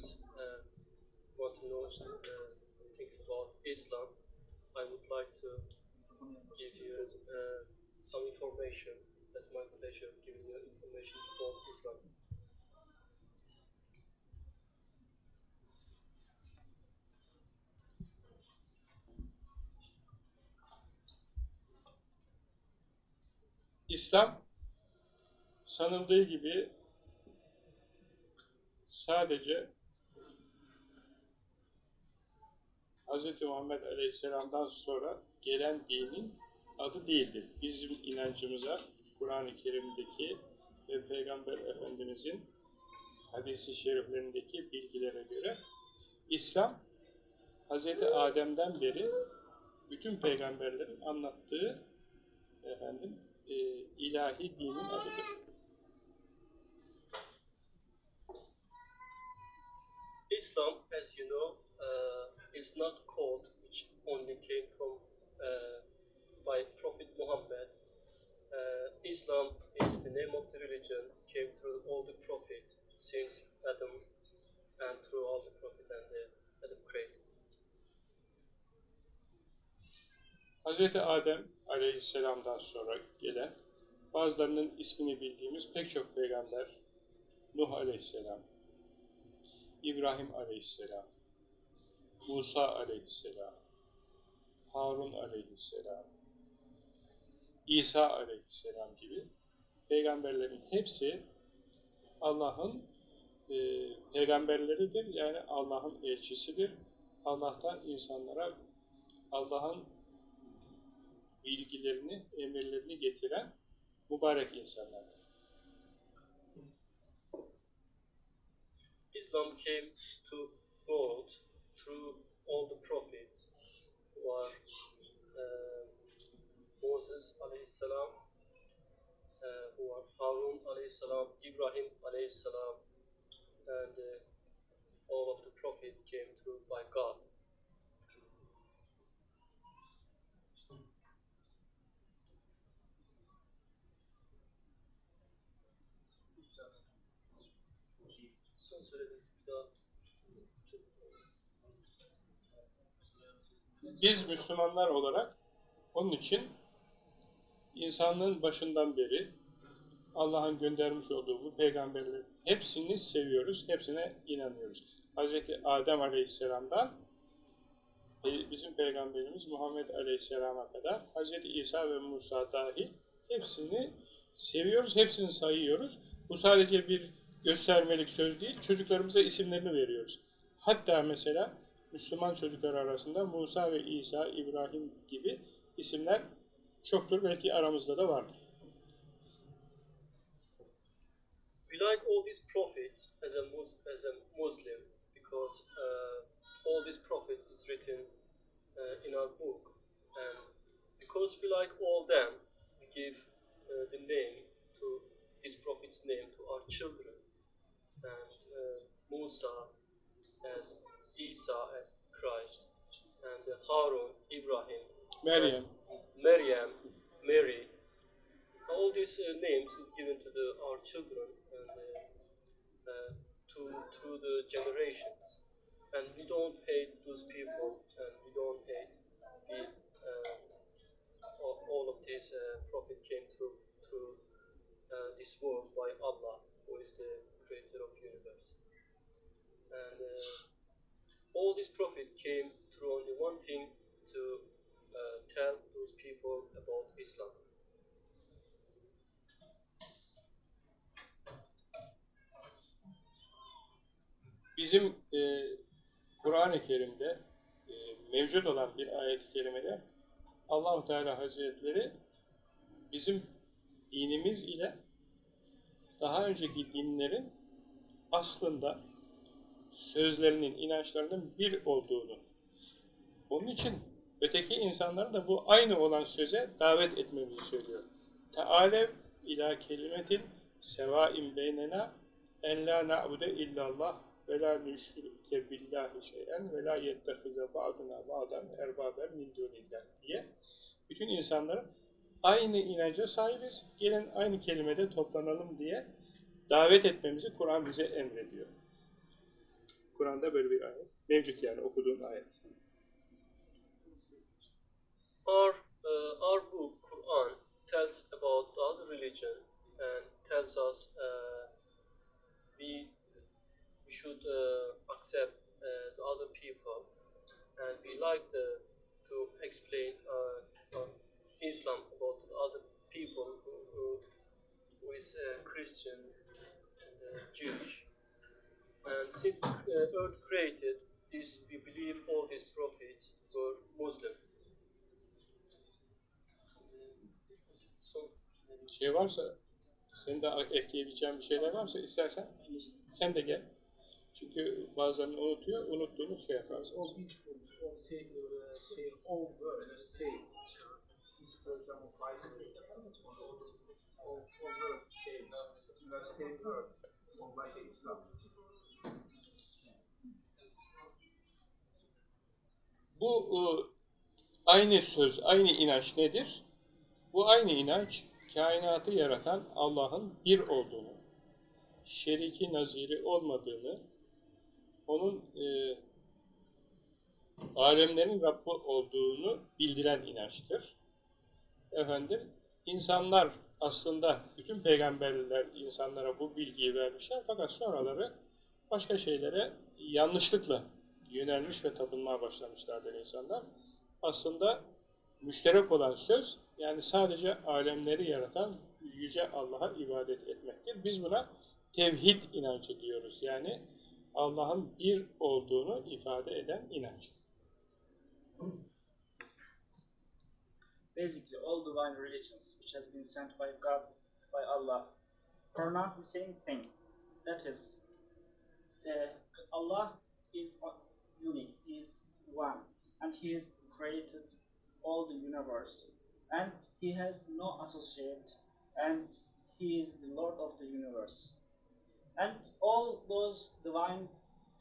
viewers uh, want to know uh, things about Islam, I would like to give you uh, some information. That's my pleasure, giving you information about Islam. İslam sanıldığı gibi sadece Hz. Muhammed Aleyhisselam'dan sonra gelen dinin adı değildir. Bizim inancımıza Kur'an-ı Kerim'deki ve Peygamber Efendimizin hadisi şeriflerindeki bilgilere göre İslam Hz. Adem'den beri bütün peygamberlerin anlattığı efendim e, ilahi dinin adıdır. Islam, as you know, uh, is not called which only came from uh, by Prophet Muhammad. Uh, Islam is the name of the religion, came through all the prophets since Adam and through all the prophets and the Adam created. Hz. Adem aleyhisselamdan sonra gelen bazılarının ismini bildiğimiz pek çok peygamber Nuh aleyhisselam, İbrahim aleyhisselam, Musa aleyhisselam, Harun aleyhisselam, İsa aleyhisselam gibi peygamberlerin hepsi Allah'ın e, peygamberleridir. Yani Allah'ın elçisidir. Allah'tan insanlara Allah'ın bilgilerini, emirlerini getiren mübarek insanlardır. Islam came to world through all the prophets who are uh, Moses alayhi salam, uh, who are Harun alayhi salam, Ibrahim alayhi salam, and uh, all of the prophets came through by God. Biz Müslümanlar olarak onun için insanlığın başından beri Allah'ın göndermiş olduğu bu peygamberlerin hepsini seviyoruz, hepsine inanıyoruz. Hz. Adem Aleyhisselam'dan bizim peygamberimiz Muhammed Aleyhisselam'a kadar Hz. İsa ve Musa dahil hepsini seviyoruz, hepsini sayıyoruz. Bu sadece bir göstermelik söz değil, çocuklarımıza isimlerini veriyoruz. Hatta mesela Müslüman çocuklar arasında Musa ve İsa, İbrahim gibi isimler çoktur. Belki aramızda da vardır. we like all these prophets as a Mus as a Muslim because uh, all these prophets is written uh, in our book, and because we like all them, we give uh, the name to this prophet's name to our children, and uh, Musa as Isa as Christ, and Harun, Ibrahim, Meryem, Maryam, Mary. All these uh, names is given to the, our children and uh, uh, to through the generations. And we don't hate those people, and we don't hate the uh, all, all of these uh, prophet came through through uh, this world by Allah, who is the creator of universe. And uh, all these prophets came through only one thing to uh, tell those people about Islam. bizim e, Kur'an-ı Kerim'de e, mevcut olan bir ayet-i kerimede Allahu Teala Hazretleri bizim dinimiz ile daha önceki dinlerin aslında sözlerinin, inançlarının bir olduğunu, onun için öteki insanları da bu aynı olan söze davet etmemizi söylüyor. Tealev ila kelimetin sevaim beynena en la na'bude illallah ve la nüşrike billahi şeyen ve la yettehize ba'duna ba'dan erbaben min dunillah diye bütün insanların aynı inanca sahibiz. Gelin aynı kelimede toplanalım diye davet etmemizi Kur'an bize emrediyor. Kur'an'da böyle bir ayet. Mevcut yani okuduğun ayet. Our uh, our book Quran tells about the other religion and tells us uh, we we should uh, accept uh, the other people and we like the, to explain uh, Islam about the other people who, who is uh, Christian and uh, Jewish. And since uh, earth created, this we believe all these prophets were Muslim. So, Şey varsa, senin de ekleyebileceğin bir şeyler varsa istersen sen de gel. Çünkü bazen unutuyor, unuttuğunu şey yaparsın. for example five words all all all words say similar same word or like Islam. Bu e, aynı söz, aynı inanç nedir? Bu aynı inanç, kainatı yaratan Allah'ın bir olduğunu, şeriki naziri olmadığını, onun e, alemlerin Rabbi olduğunu bildiren inançtır. Efendim, insanlar aslında bütün peygamberler insanlara bu bilgiyi vermişler fakat sonraları başka şeylere yanlışlıkla yönelmiş ve tapınmaya başlamışlardır insanlar. Aslında müşterek olan söz, yani sadece alemleri yaratan Yüce Allah'a ibadet etmektir. Biz buna tevhid inancı diyoruz. Yani Allah'ın bir olduğunu ifade eden inanç. basically all divine religions which has been sent by God, by Allah, pronounce the same thing. That is, uh, Allah is unique, is one, and He has created all the universe, and He has no associate, and He is the Lord of the universe. And all those divine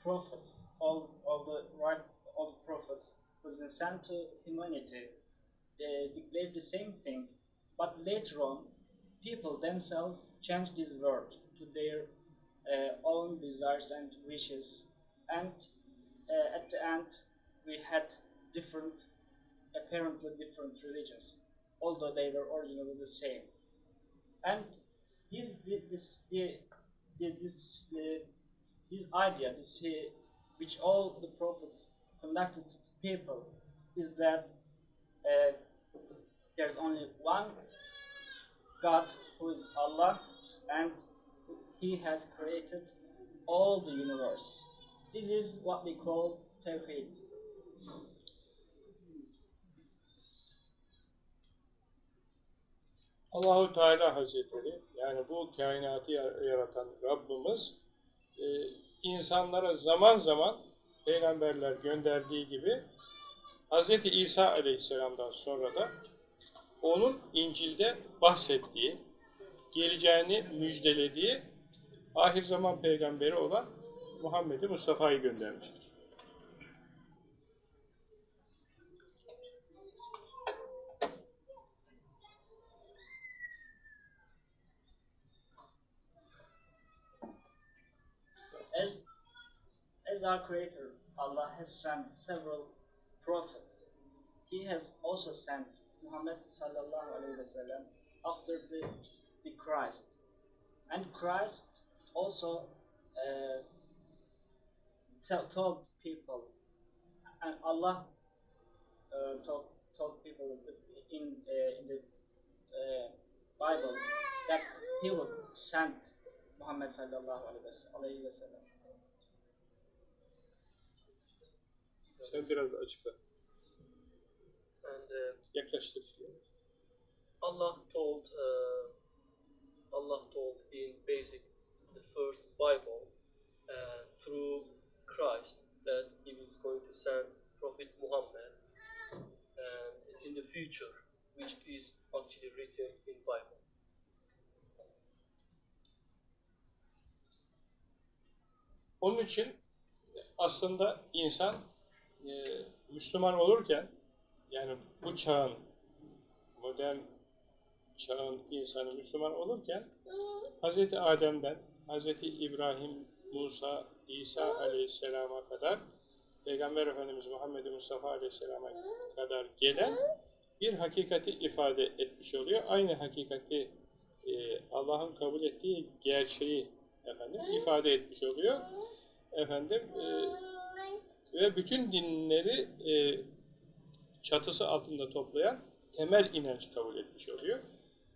prophets, all, all the right, of the prophets, who been sent to humanity, they declared the same thing, but later on, people themselves changed this word to their uh, own desires and wishes, and uh, at the end, we had different, apparently different religions, although they were originally the same. And this, this, this, this idea, this, which all the prophets conducted to people, is that uh, there's only one God who is Allah and He has created all the universe. This is what we call Tawheed. Allahu Teala Hazretleri yani bu kainatı yaratan Rabbimiz e, insanlara zaman zaman peygamberler gönderdiği gibi Hz. İsa Aleyhisselam'dan sonra da onun İncil'de bahsettiği, geleceğini müjdelediği ahir zaman peygamberi olan Muhammed-i Mustafa'yı. As, as our Creator, Allah has sent several prophets. He has also sent Muhammad sallallahu alaihi wasallam after the, the Christ. And Christ also uh, told people, and Allah uh, told, told people in, uh, in the uh, Bible that He would send Muhammad sallallahu alaihi wasallam. Sen biraz açıkla. and uh, Yaklaştır. Allah told uh, Allah told in basic the first Bible uh, through Christ that He was going to send Prophet Muhammad and in the future, which is actually written in Bible. Onun için aslında insan e, Müslüman olurken yani bu çağın modern çağın insanı Müslüman olurken Hz. Adem'den, Hz. İbrahim Musa, İsa aleyhisselama kadar Peygamber Efendimiz Muhammed Mustafa aleyhisselama kadar gelen bir hakikati ifade etmiş oluyor. Aynı hakikati e, Allah'ın kabul ettiği gerçeği efendim ifade etmiş oluyor. Efendim e, ve bütün dinleri e, çatısı altında toplayan temel inanç kabul etmiş oluyor.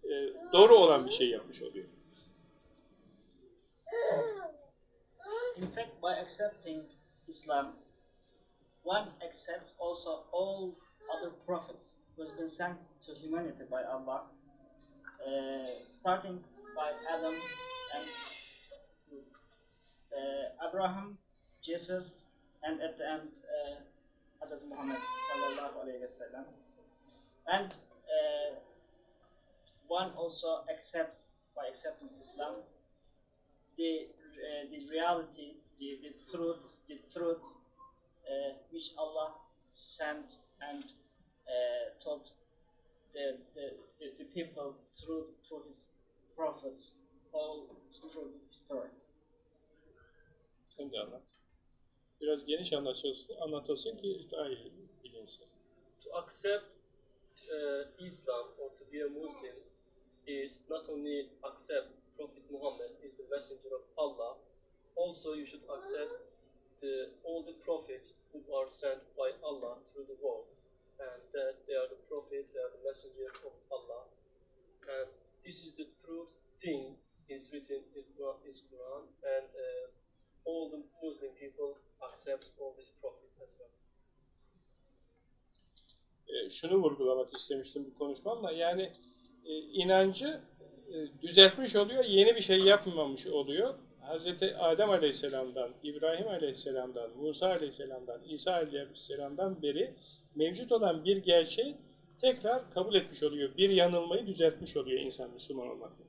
E, doğru olan bir şey yapmış oluyor. In fact, by accepting Islam, one accepts also all other prophets who has been sent to humanity by Allah, uh, starting by Adam and uh, Abraham, Jesus, and at the end, uh, Hazrat Muhammad sallallahu alaihi wasallam. And uh, one also accepts by accepting Islam the uh, the reality, the, the truth, the truth uh, which Allah sent and uh, taught the, the, the, the people through through His prophets all through history. Sen de anlat. Biraz geniş anlatılsın, anlatılsın ki daha iyi bilinsin. To accept uh, Islam or to be a Muslim is not only accept Prophet Muhammad is the messenger of Allah, also you should accept the, all the prophets who are sent by Allah through the world, and that they are the prophet, they are the messenger of Allah, and this is the truth thing is written in is Quran and uh, all the Muslim people accept all these prophets as well. E, şunu vurgulamak istemiştim bu konuşmamla. Yani e, inancı düzeltmiş oluyor, yeni bir şey yapmamış oluyor. Hz. Adem Aleyhisselam'dan, İbrahim Aleyhisselam'dan, Musa Aleyhisselam'dan, İsa Aleyhisselam'dan beri mevcut olan bir gerçeği tekrar kabul etmiş oluyor. Bir yanılmayı düzeltmiş oluyor insan Müslüman olmakla.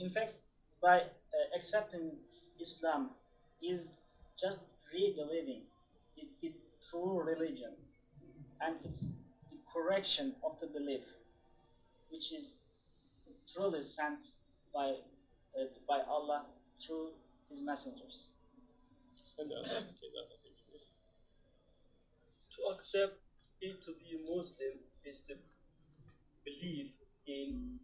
In fact, by uh, accepting Islam is just re-believing it true religion, and it's the correction of the belief, which is truly sent by uh, by Allah through His messengers. To accept it to be a Muslim is to believe in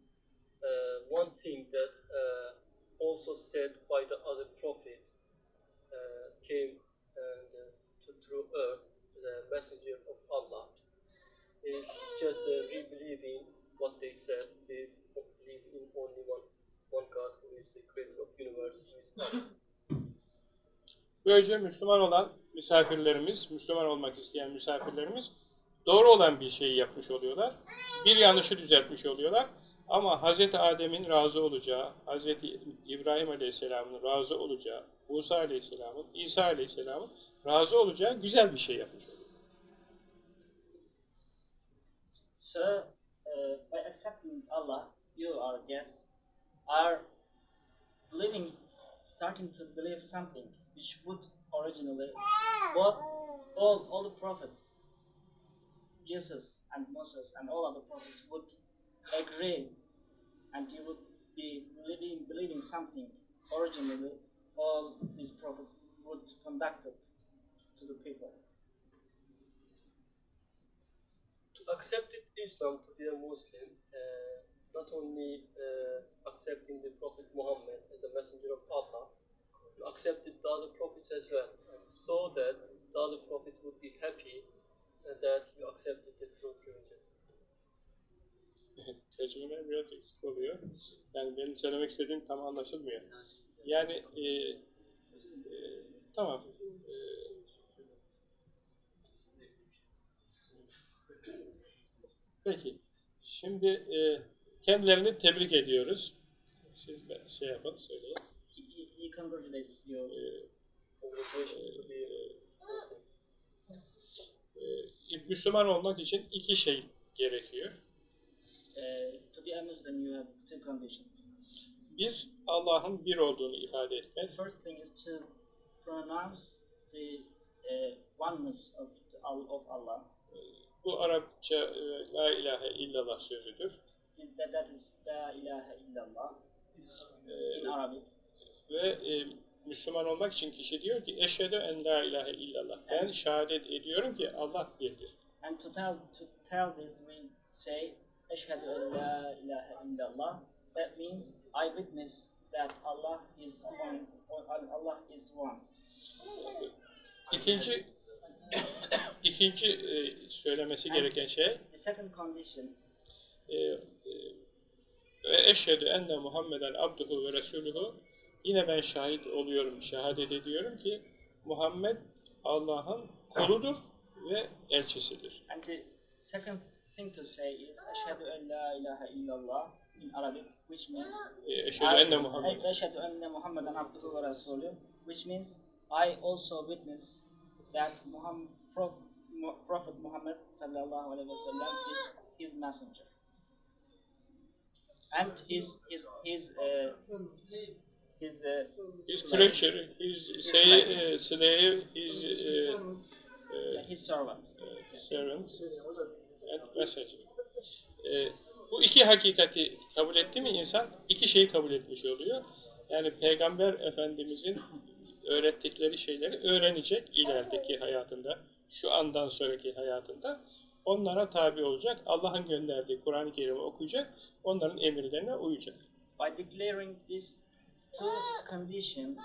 uh, one thing that uh, also said by the other prophet uh, came and uh, to through earth the messenger of Allah is just uh, re-believing what they said is believe in only one one God who is the creator of universe who is Allah. Böylece Müslüman olan misafirlerimiz, Müslüman olmak isteyen misafirlerimiz doğru olan bir şeyi yapmış oluyorlar. Bir yanlışı düzeltmiş oluyorlar. Ama Hz. Adem'in razı olacağı, Hz. İbrahim Aleyhisselam'ın razı olacağı, Musa Aleyhisselam'ın, İsa Aleyhisselam'ın razı olacağı güzel bir şey yapmış oluyor. So, uh, by accepting Allah, you, our guests, are believing, starting to believe something which would originally both all all the prophets, Jesus and Moses and all other prophets would agree, and you would be believing believing something originally all these prophets would conduct it to the people. to accept Islam to be a Muslim, uh, not only uh, accepting the Prophet Muhammad as the messenger of Allah, you accepted the other prophets as well, so that the other prophets would be happy that you accepted the true religion. Tercümeler biraz eksik oluyor. Yani benim söylemek istediğim tam anlaşılmıyor. Yani e, e, tamam. E, peki. Şimdi e, kendilerini tebrik ediyoruz. Siz de şey yapın, söyleyin. He, he congratulates you. Müslüman olmak için iki şey gerekiyor. To be a Muslim, you have two conditions. Bir, Allah'ın bir olduğunu ifade The etmek. first thing is to pronounce the uh, oneness of, the, of Allah. Bu Arapça e, La ilahe illallah sözüdür. That is La ilaha illallah E, in Arabic. ve e, Müslüman olmak için kişi diyor ki eşhedü en la ilahe illallah. Ben şehadet ediyorum ki Allah birdir. And to tell to tell this we say Ashhadu an la ilaha illallah. That means I witness that Allah is one. or Allah is one. İkinci ikinci e, söylemesi gereken şey The second condition e, ve eşhedü enne Muhammeden abduhu ve resuluhu yine ben şahit oluyorum, şehadet ediyorum ki Muhammed Allah'ın kuludur ve elçisidir. and the second thing to say is Ashhadu an la ilaha illallah in Arabic, which means E, Eşhedü enne Muhammed. Ashhadu anna Muhammadan abduhu ve rasuluh, which means I also witness that Muhammad, Prophet Muhammad sallallahu alaihi wasallam is his messenger. And his his his uh, his uh, His creature, his say, e, slave, his e, e, his servant. e, servant and messenger. Bu iki hakikati kabul etti mi insan, iki şeyi kabul etmiş oluyor. Yani Peygamber Efendimizin öğrettikleri şeyleri öğrenecek ilerideki hayatında, şu andan sonraki hayatında. Onlara tabi olacak, Allah'ın gönderdiği Kur'an-ı Kerim'i okuyacak, onların emirlerine uyacak. By declaring these two conditions,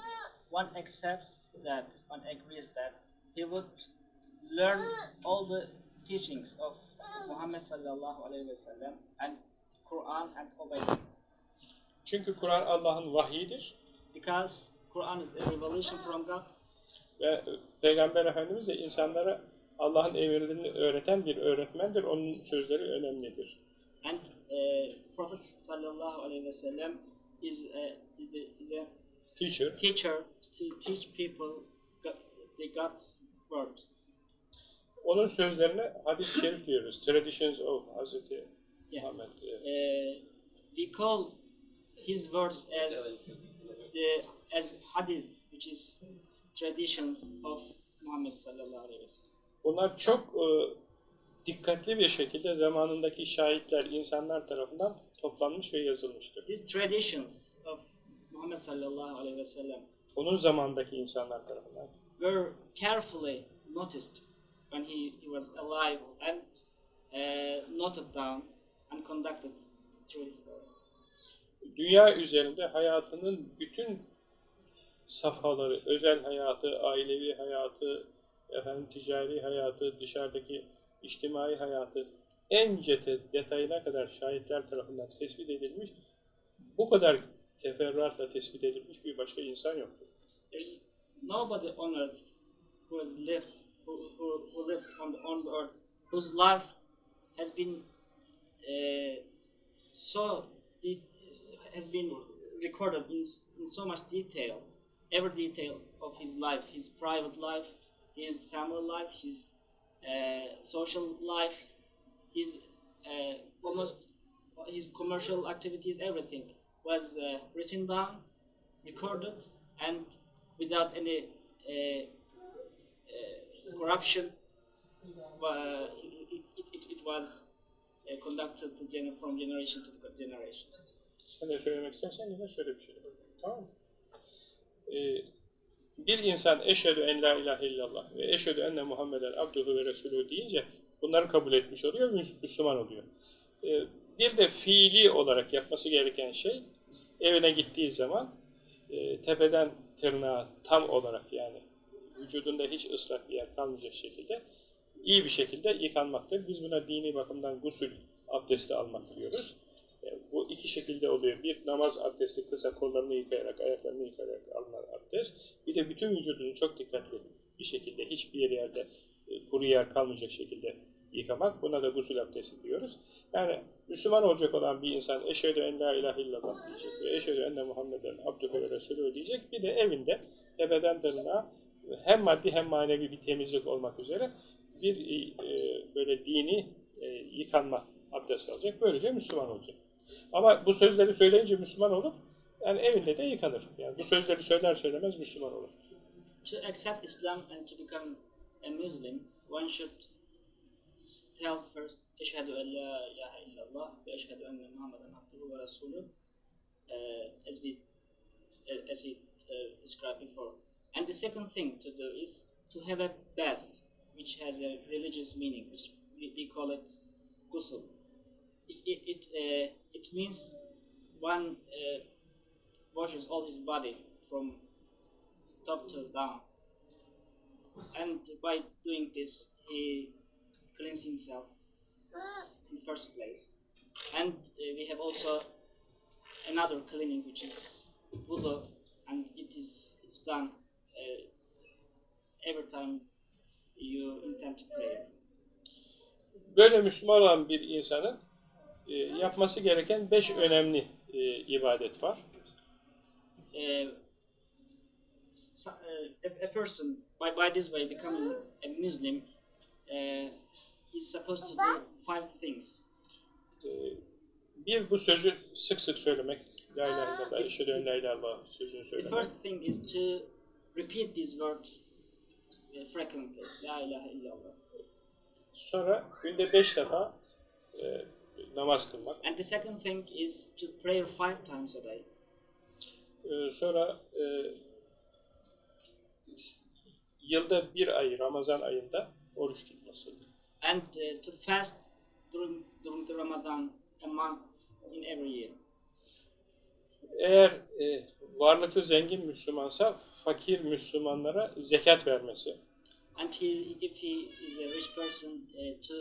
one accepts that, one agrees that he would learn all the teachings of Muhammad sallallahu alaihi wasallam and Quran and obey it. Çünkü Kur'an Allah'ın vahyidir Because Quran is a revelation from God ve Peygamber Efendimiz de insanlara Allah'ın emirlerini öğreten bir öğretmendir. Onun sözleri önemlidir. and uh, Prophet sallallahu alaihi wasallam is a, is, the, is a Teacher. teacher to teach people the God's word. Onun sözlerine hadis-i şerif diyoruz. Traditions of Hazreti Yeah. Muhammed. Uh, we call his words as the as hadith, which is traditions of Muhammad sallallahu alaihi wasallam. Bunlar çok e, dikkatli bir şekilde zamanındaki şahitler, insanlar tarafından toplanmış ve yazılmıştır. These traditions of Muhammad sallallahu alaihi wasallam Onun zamandaki insanlar tarafından. were carefully noticed when he, he was alive and uh, noted down and conducted through his story. Dünya üzerinde hayatının bütün safhaları, özel hayatı, ailevi hayatı, efendim ticari hayatı, dışarıdaki içtimai hayatı en cete, detayına kadar şahitler tarafından tespit edilmiş, bu kadar teferruatla tespit edilmiş bir başka insan yoktur. There's nobody on earth who has lived, who, who, who lived on the, on the earth, whose life has been uh, so de- has been recorded in, in so much detail, every detail of his life, his private life, his family life, his uh, social life, his uh, almost his commercial activities, everything was uh, written down, recorded, and without any uh, uh, corruption, uh, it, it, it, was conducted from generation to generation. Sen de söylemek istersen yine söyle bir şey. Tamam mı? Ee, bir insan eşhedü en la ilahe illallah ve eşhedü enne Muhammeden abduhu ve resulü deyince bunları kabul etmiş oluyor, Müs- Müslüman oluyor. Ee, bir de fiili olarak yapması gereken şey, evine gittiği zaman e, tepeden tırnağa tam olarak yani vücudunda hiç ıslak bir yer kalmayacak şekilde iyi bir şekilde yıkanmaktır. Biz buna dini bakımdan gusül abdesti almak diyoruz. E, Bu iki şekilde oluyor. Bir namaz abdesti kısa kollarını yıkayarak, ayaklarını yıkayarak alınan abdest. Bir de bütün vücudunu çok dikkatli bir şekilde hiçbir yerde e, kuru yer kalmayacak şekilde yıkamak. Buna da gusül abdesti diyoruz. Yani Müslüman olacak olan bir insan eşhedü en la ilahe illallah diyecek ve eşhedü enne Muhammeden abdühü ve resulü diyecek. Bir de evinde tepeden tırnağa hem maddi hem manevi bir temizlik olmak üzere bir e, böyle dini e, yıkanma abdest alacak. Böylece Müslüman olacak. Ama bu sözleri söyleyince Müslüman olur. Yani evinde de yıkanır. Yani bu sözleri söyler söylemez Müslüman olur. To accept Islam and to become a Muslim, one should tell first, Eşhedü en la ilahe illallah ve eşhedü enne Muhammeden abduhu ve resulü, uh, as, we, as he uh, described before. And the second thing to do is to have a bath, which has a religious meaning, which we, we call it ghusl. It it it, uh, it means one uh, washes all his body from top to down, and by doing this, he cleans himself in first place. And uh, we have also another cleaning which is wudu, and it is it's done uh, every time you intend to pray. Böyle Müslüman olan bir insanın e, yapması gereken beş önemli e, ibadet var. So- uh, a, person by, by this way becoming a Muslim uh, is supposed to do five things. E, bir bu sözü sık sık söylemek. La ilahe illallah, eşhedü en la ilahe illallah sözünü The söylemek. first thing is to repeat this word frequently. La ilahe illallah. Sonra günde beş defa e, namaz kılmak. And the second thing is to pray five times a day. E, sonra e, yılda bir ay Ramazan ayında oruç tutması. and uh, to fast during during the Ramadan a month in every year. Eğer e, varlıklı zengin Müslümansa fakir Müslümanlara zekat vermesi. And he, if he is a rich person, uh, to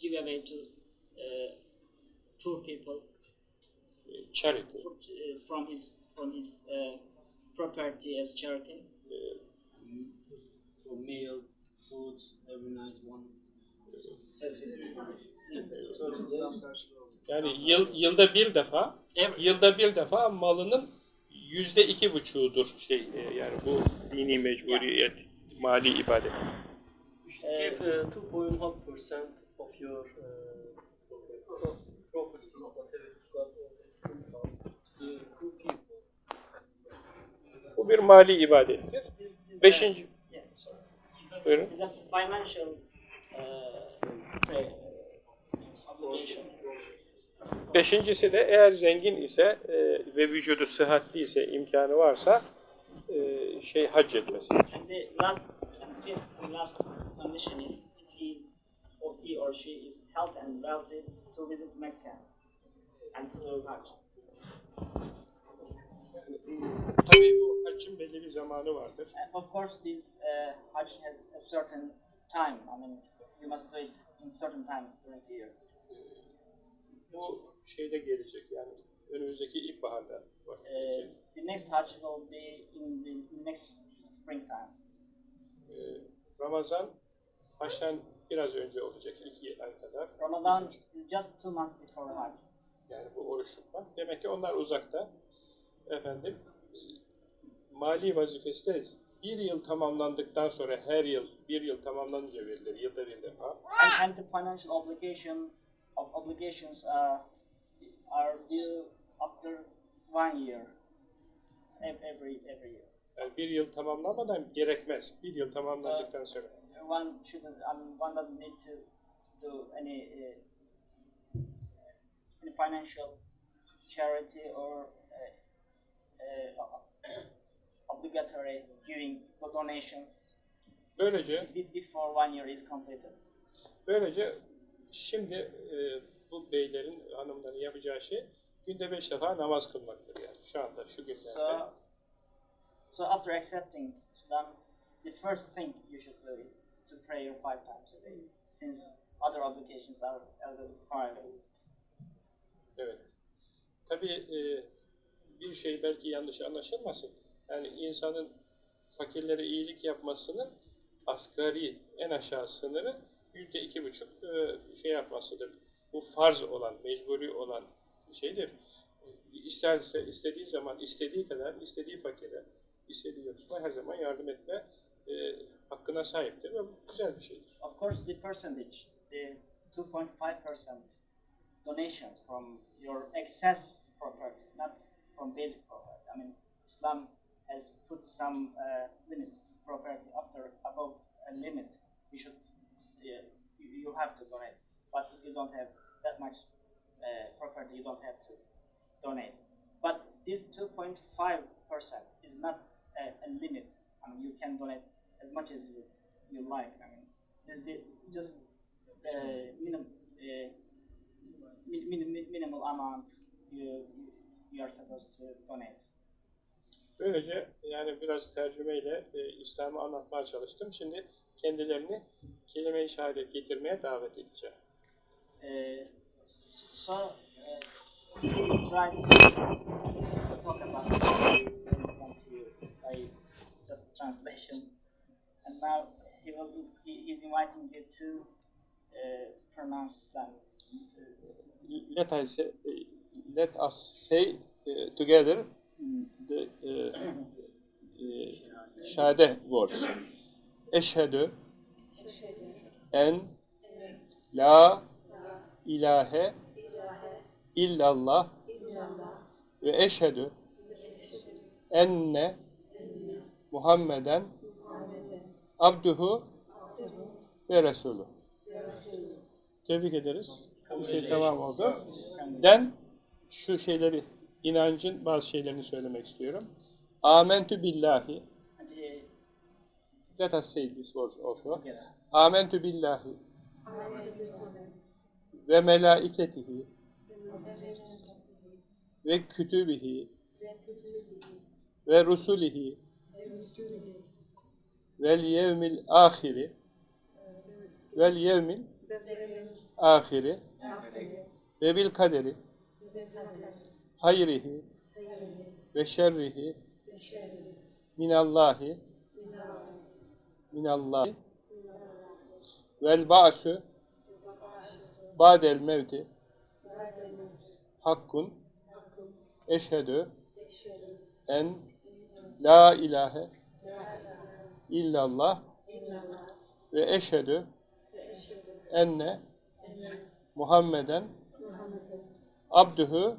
give away to uh, poor people e, charity. for, uh, from his from his uh, property as charity. E, for meal, food, every night one. yani yıl, yılda bir defa yılda bir defa malının yüzde iki buçuğudur şey e, yani bu dini mecburiyet mali ibadet. Give uh, 2.5% of your uh, pro- property, whatever you got, uh, income, to poor people. Bir mali ibadettir. Beşinci buyurun. Beşincisi de eğer zengin ise e, ve vücudu sıhhatli ise imkanı varsa e, şey hac etmesi. Tabii bu haccın belli bir zamanı vardır. And of course, this uh, Hajj has a certain time. I mean, you must do it in certain time during the year. Bu şeyde gelecek yani önümüzdeki ilkbaharda Uh, the next Hajj will be in the next springtime. E, Ramazan haçtan biraz önce olacak iki ay kadar. Ramadan is just two months before Hajj. Yani bu oruç tutmak. Demek ki onlar uzakta. Efendim mali vazifesi de bir yıl tamamlandıktan sonra her yıl bir yıl tamamlanınca verilir. Yılda bir defa. And, and the financial obligation of obligations uh, are due after one year. ev- Every every year. Yani bir yıl tamamlanmadan gerekmez. Bir yıl tamamlandıktan sonra. One shouldn't. I mean, one doesn't need to do any uh, any financial charity or obligatory giving donations Böylece be- before one year is completed. böylece şimdi e, bu beylerin, hanımların yapacağı şey günde beş defa namaz kılmaktır yani. Şu anda, şu günlerde. So, so after accepting Islam, the first thing you should do is to pray your five times a day, since other obligations are a little far away. Evet. Tabii e, bir şey belki yanlış anlaşılmasın. Yani insanın fakirlere iyilik yapmasının asgari en aşağı sınırı yüzde iki buçuk e, şey yapmasıdır. Bu farz olan, mecburi olan şeydir. İsterse istediği zaman istediği kadar istediği fakire, istediği yoksula her zaman yardım etme e, hakkına sahiptir ve bu güzel bir şeydir. Of course, the percentage, the 2.5% donations from your excess property, not from basic property. I mean, Islam has put some uh, limits to property. After above a limit, you should uh, you, you have to donate. But if you don't have that much uh, property, you don't have to donate. But this 2.5% is not a, a, limit. I mean, you can donate as much as you, you like. I mean, this the, just uh, minim, uh, min, min, min- minimal amount you you are supposed to donate. Böylece yani biraz tercümeyle e, İslam'ı anlatmaya çalıştım. Şimdi kendilerini kelime-i şehadet getirmeye davet edeceğim. Uh, so uh, he tried to talk about Islam to you by just translation, and now he will be, he, he's inviting you to uh, pronounce Islam. Let us say, let us say uh, together the uh, uh, şehade words. Eşhedü en la ilahe illallah ve eşhedü enne Muhammeden abduhu ve resulü. Tebrik ederiz. Bu şey tamam oldu. Den şu şeyleri, inancın bazı şeylerini söylemek istiyorum. Amentu billahi. Let us say this word also. Amentu billahi ve melaiketihi ve kütübihi. Ve rusulihi. Vel yevmil ahiri vel yevmil ahiri ve bil kaderi hayrihi ve şerrihi minallahi minallahi vel ba'su ba'del mevti hakkun eşhedü en la ilahe illallah ve eşhedü enne Muhammeden abdühü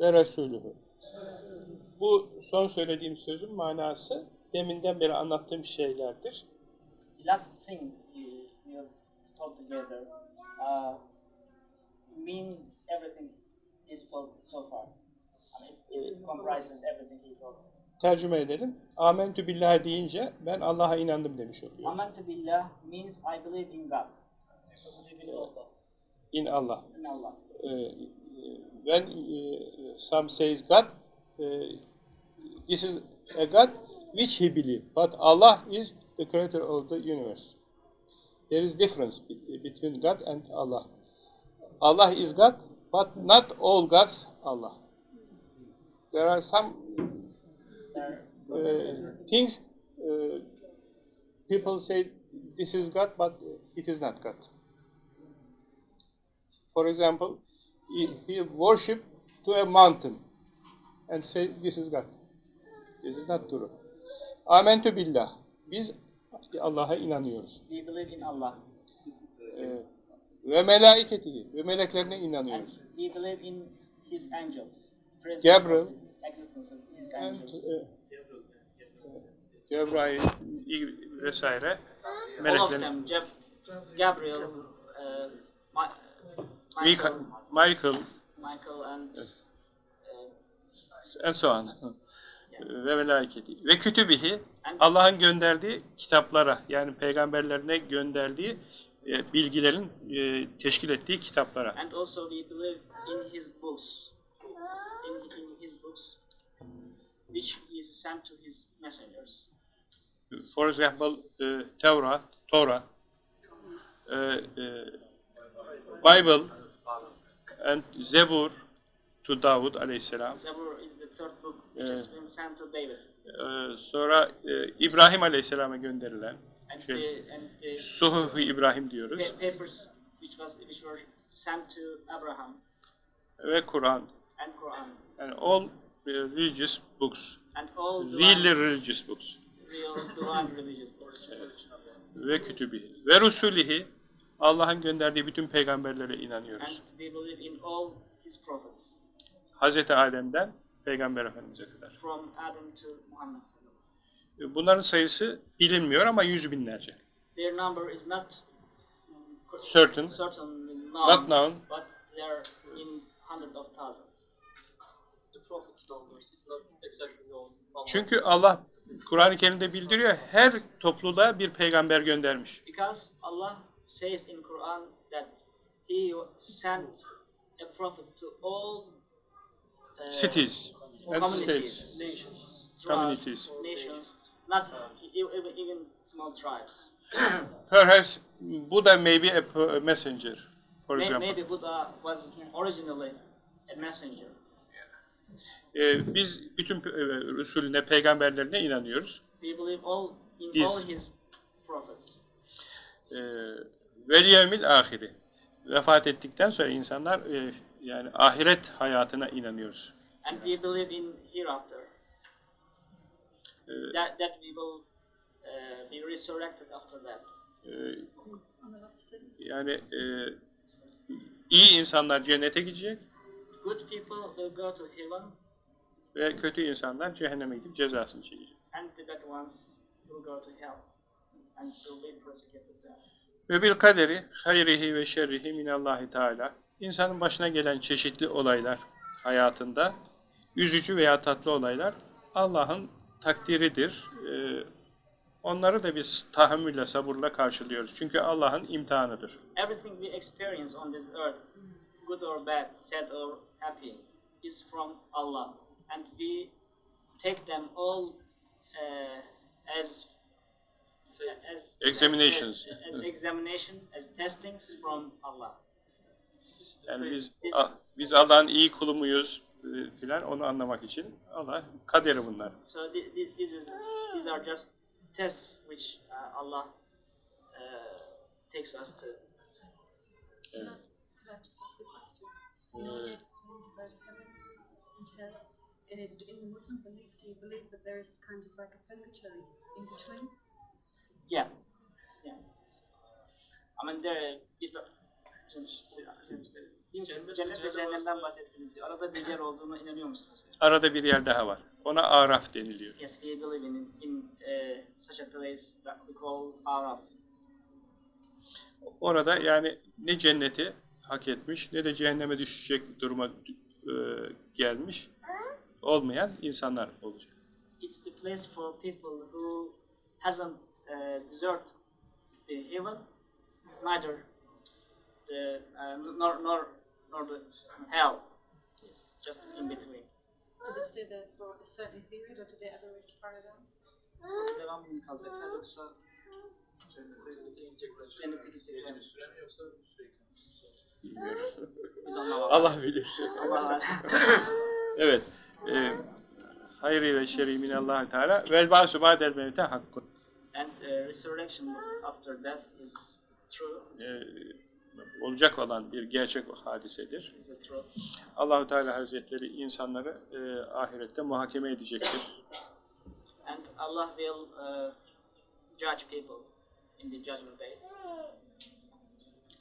ve resulühü. Bu son söylediğim sözün manası deminden beri anlattığım şeylerdir. Last thing you, you told together uh, mean everything told so far. I mean, it comprises everything he told. Tercüme edelim. Amentü billah deyince ben Allah'a inandım demiş oluyor. Amantu billah means I believe in God. In Allah. in Allah. Uh, when uh, some says God, uh, this is a God which he believe, but Allah is the creator of the universe. There is difference be- between God and Allah. Allah is God, but not all gods Allah. There are some uh, things uh, people say this is God, but it is not God. For example, he, worship to a mountain and say this is God. This is not true. Amentu billah. Biz Allah'a inanıyoruz. we believe in Allah. Ee, ve melaiketihi ve meleklerine And inanıyoruz. we believe in His angels. presence Gabriel. of Existence of His And, angels. e, Cebrail i- vesaire All of meleklerin Gabriel, uh, Michael, Michael Michael and Evet. uh, and so on. ve melaiketi. Ve kütübihi Allah'ın gönderdiği kitaplara yani peygamberlerine gönderdiği e, bilgilerin e, teşkil ettiği kitaplara. and also we believe in His books. In, in His books, which is sent to His messengers. For example, e, Tevrat, Torah, e, e, Bible and Zebur to Davud aleyhisselam. Zabur is the third book which has been sent to David. E, sonra e, İbrahim aleyhisselama gönderilen And Şey, Suhuf-i İbrahim diyoruz. pa- papers which was which were sent to Abraham Ve Kur'an. and Quran And all e, religious books. and all Really religious books. real religious books. Ve kütübihi. Ve rusulihi. Allah'ın gönderdiği bütün peygamberlere inanıyoruz. Hazreti Adem'den Peygamber Efendimiz'e kadar. from Adam to Muhammad. Bunların sayısı bilinmiyor ama yüz binlerce. Their number is not co- Certain. certainly Not known, known. but they are in hundreds of thousands. Known. Çünkü Allah Kur'an-ı Kerim'de bildiriyor, her topluluğa bir peygamber göndermiş. Because Allah says in Quran that He sent a prophet to all uh, Cities and communities, states. Nations. Communities. nations, not even, even small tribes. Perhaps Buddha may be a messenger, for May- example. Maybe Buddha was originally a messenger. Ee, biz bütün e, Resulüne, peygamberlerine inanıyoruz. We believe all in all his prophets. Ee, Vel yevmil ahiri. Vefat ettikten sonra insanlar e, yani ahiret hayatına inanıyoruz. And we believe in hereafter. Ee, That, that we will uh, be resurrected after that. e, yani e, iyi insanlar cennete gidecek Good people will go to heaven ve kötü insanlar cehenneme gidip cezasını çekecek. and the bad ones will go to hell and will be persecuted there. Ve bil kaderi hayrihi ve şerrihi minallahi teala. İnsanın başına gelen çeşitli olaylar hayatında, üzücü veya tatlı olaylar Allah'ın takdiridir. Ee, onları da biz tahammülle, sabırla karşılıyoruz. Çünkü Allah'ın imtihanıdır. Everything we experience on this earth, good or bad, sad or happy, is from Allah. And we take them all uh, as as Examinations. as, as examination, as testings from Allah. Yani biz biz Allah'ın iyi kulu muyuz e, filan onu anlamak için Allah kaderi bunlar. So thi- thi- this is these are just tests which uh, Allah uh, takes us to. Evet. Uh, in, it, in the Muslim belief, do you believe that there is kind of like a purgatory in between? Yeah, yeah. I mean there bir Cennet ve cehennemden bahsettiniz diyor. Arada bir yer olduğuna inanıyor musunuz? Arada bir yer daha var. Ona Araf deniliyor. Yes, we believe in in uh, such a place that we call Araf. Orada yani ne cenneti hak etmiş ne de cehenneme düşecek duruma e, gelmiş olmayan insanlar olacak. It's the place for people who hasn't uh, deserved the heaven, neither the uh, nor nor nor the hell. It's just in between. Do they stay there for a certain period or do they ever reach paradise? Devamlı mı kalacaklar yoksa cennete gidecekler. Allah bilir. Allah evet. E, hayri ve şerri minallahi teala vel ba'su ba'del mevte hakkun. And uh, resurrection after death is true. E, olacak olan bir gerçek hadisedir. Allahu Teala Hazretleri insanları e, ahirette muhakeme edecektir. And Allah will uh, judge people in the judgment day.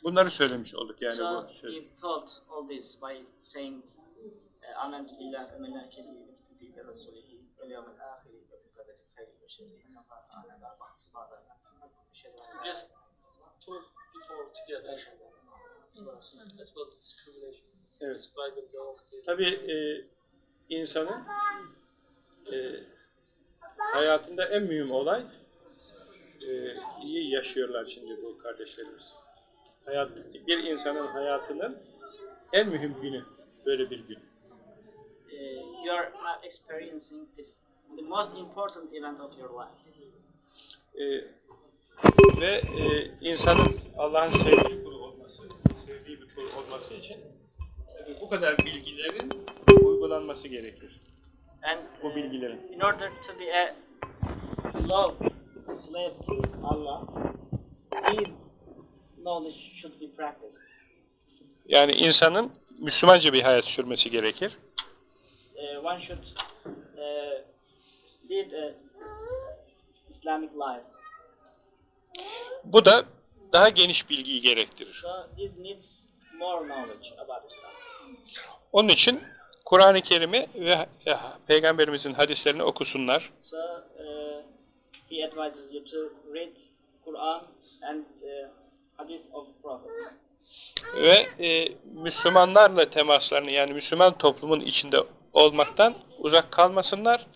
Bunları söylemiş olduk yani so bu söz. he taught all this by saying uh, Amentu billah ve melaketi ve kutubi ve rasulihi ve yevmel ahiri Just talk before together. That was the discrimination. Evet. Tabii e, insanın e, hayatında en mühim olay e, iyi yaşıyorlar şimdi bu kardeşlerimiz. Hayat, bir insanın hayatının en mühim günü böyle bir gün. Uh, you are experiencing the, the most important event of your life. E, ve e, insanın Allah'ın sevdiği kulu olması, sevdiği bir kul olması için e, bu kadar bilgilerin uygulanması gerekir. And Bu uh, bilgilerin. in order to be a loyal slave to Allah, these knowledge should be practiced. Yani insanın Müslümanca bir hayat sürmesi gerekir. uh, one should uh, lead a Islamic life. Bu da daha geniş bilgiyi gerektirir. So this needs more knowledge about Islam. Onun için Kur'an-ı Kerim'i ve Peygamberimizin hadislerini okusunlar. So uh, he advises you to read Quran and uh, Hadith of Prophet. Ve e, Müslümanlarla temaslarını yani Müslüman toplumun içinde olmaktan uzak kalmasınlar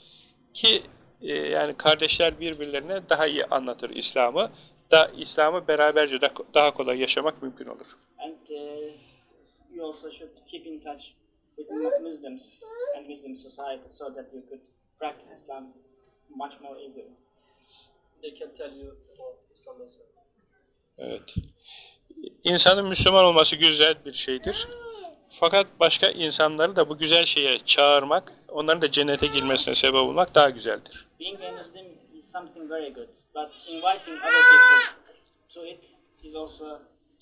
ki e, yani kardeşler birbirlerine daha iyi anlatır İslam'ı. Da İslam'ı beraberce da, daha kolay yaşamak mümkün olur. And uh, you also should keep in touch with Mu- Muslims and Muslim society so that you could practice Islam much more easily. They can tell you about Islam as well. Evet. İnsanın Müslüman olması güzel bir şeydir. Fakat başka insanları da bu güzel şeye çağırmak, onların da cennete girmesine sebep olmak daha güzeldir. Being a Muslim is something very good, but inviting other people to it is also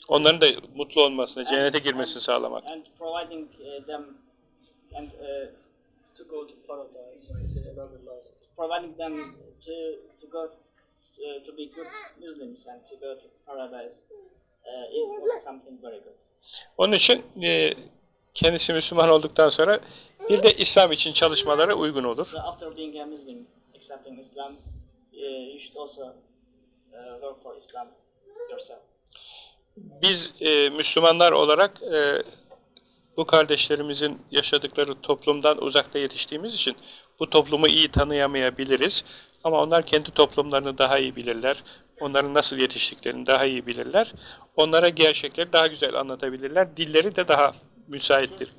Onların da mutlu olmasını, cennete girmesini sağlamak. and providing uh, them and uh, To go to paradise providing them to to go uh, to be good Muslims and to go to paradise uh, is also something very good. Onun için e, kendisi Müslüman olduktan sonra bir de İslam için çalışmalara uygun olur. After being a Muslim, accepting Islam, uh, you should also uh, work for Islam yourself. Biz e, Müslümanlar olarak e, bu kardeşlerimizin yaşadıkları toplumdan uzakta yetiştiğimiz için bu toplumu iyi tanıyamayabiliriz. Ama onlar kendi toplumlarını daha iyi bilirler. Onların nasıl yetiştiklerini daha iyi bilirler. Onlara gerçekleri daha güzel anlatabilirler. Dilleri de daha müsaittir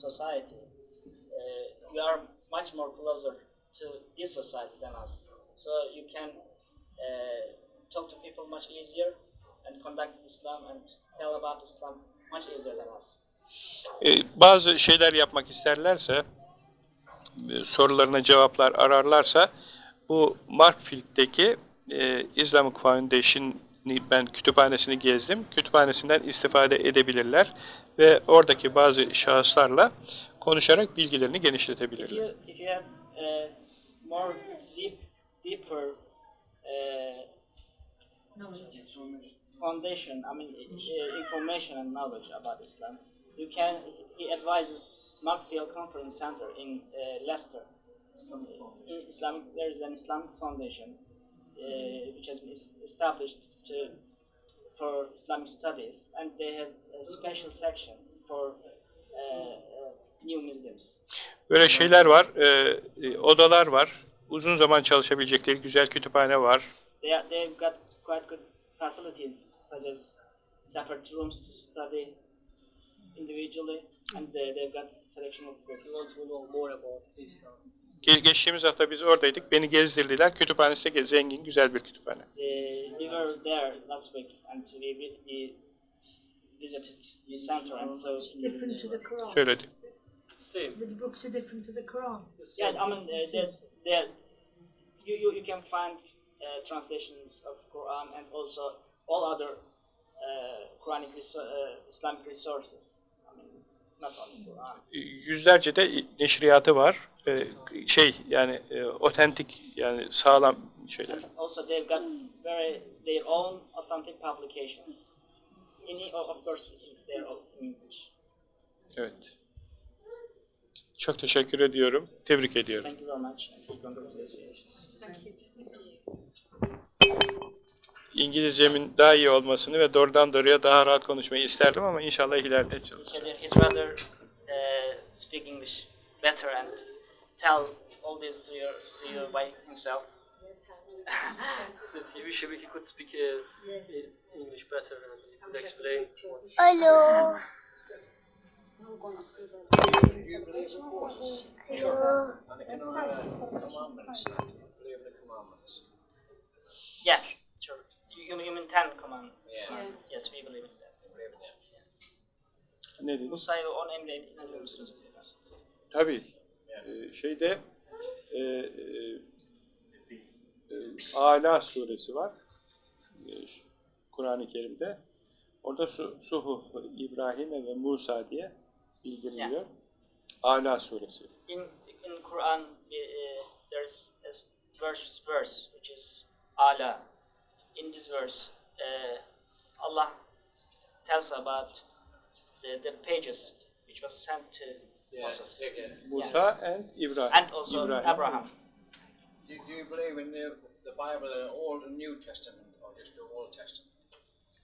society, uh, we are much more closer to this society than us. So you can uh, talk to people much easier and conduct Islam and tell about Islam much easier than us. E, bazı şeyler yapmak isterlerse, e, sorularına cevaplar ararlarsa, bu Markfield'deki e, Islamic Foundation'ı ben kütüphanesini gezdim. Kütüphanesinden istifade edebilirler ve oradaki bazı şahıslarla konuşarak bilgilerini genişletebilirler. uh, uh, foundation, I mean uh, information and knowledge about Islam, you can. He advises Markfield Conference Center in uh, Leicester. In Islamic, there is an Islamic foundation uh, which has been es- established to for Islamic studies, and they have a special section for uh, uh, new Muslims. Böyle şeyler var, e, e, odalar var, uzun zaman çalışabilecekleri güzel kütüphane var. They are, they've got quite good facilities, such as separate rooms to study individually, and they, they've got selection of If books. you want to know more about Islam, Geçtiğimiz hafta biz oradaydık, beni gezdirdiler. Kütüphanesi de zengin, güzel bir kütüphane. Uh, we were there last week, and we, visited the center, and so Different to the Quran. Söyledi. same. The books are different to the Quran. yeah, I mean, uh, there, there, you, you, you can find uh, translations of Quran and also all other uh, Quranic uh, Islamic resources. I mean, not only Quran. Yüzlerce de neşriyatı var. Ee, şey yani e, otentik yani sağlam şeyler. Also, they've got very their own authentic publications. In of course, all in English. Evet. Çok teşekkür ediyorum. Tebrik ediyorum. Thank you very much. İngilizcemin daha iyi olmasını ve doğrudan doğruya daha rahat konuşmayı isterdim ama inşallah ileride çalışacağım. he'd rather uh, speak English better and tell all this to you, to you by himself. Since he wish he could speak uh, Yes. in English better and he could explain what Hello. Do you believe in courses? Sure. And the commandments. Do you believe in the commandments? Yeah, sure. You, you you mean Ten Commandments? Yeah. Yes, we believe in that. You believe in them. Ne dedin? Bu sayı on emre inanıyor musunuz diyorlar. Tabii. Ee, şeyde e, e, e, Ala suresi var. E, Kur'an-ı Kerim'de. Orada su, Suhuf İbrahim ve Musa diye bildiriliyor. Ala suresi. In in Quran, uh, there's a verse verse which is Allah. In this verse, uh, Allah tells about the, the pages which was sent to Yeah. Moses. Musa and İbrahim. and also İbrahim. Abraham. Do, do you believe in the, the Bible, the Old and New Testament, or just the Old Testament?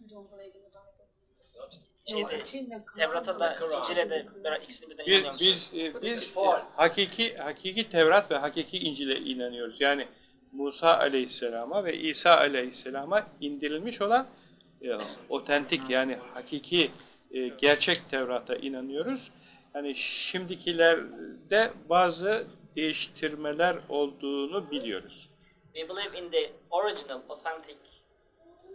We don't believe in the Bible. Not? şeyde Tevrat'a da İncil'e de ikisini birden Biz, biz, e, biz hakiki hakiki Tevrat ve hakiki İncil'e inanıyoruz. Yani Musa aleyhisselama ve İsa aleyhisselama indirilmiş olan e, otentik yani hakiki e, gerçek Tevrat'a inanıyoruz. Yani şimdikilerde bazı değiştirmeler olduğunu biliyoruz. We believe in the original, authentic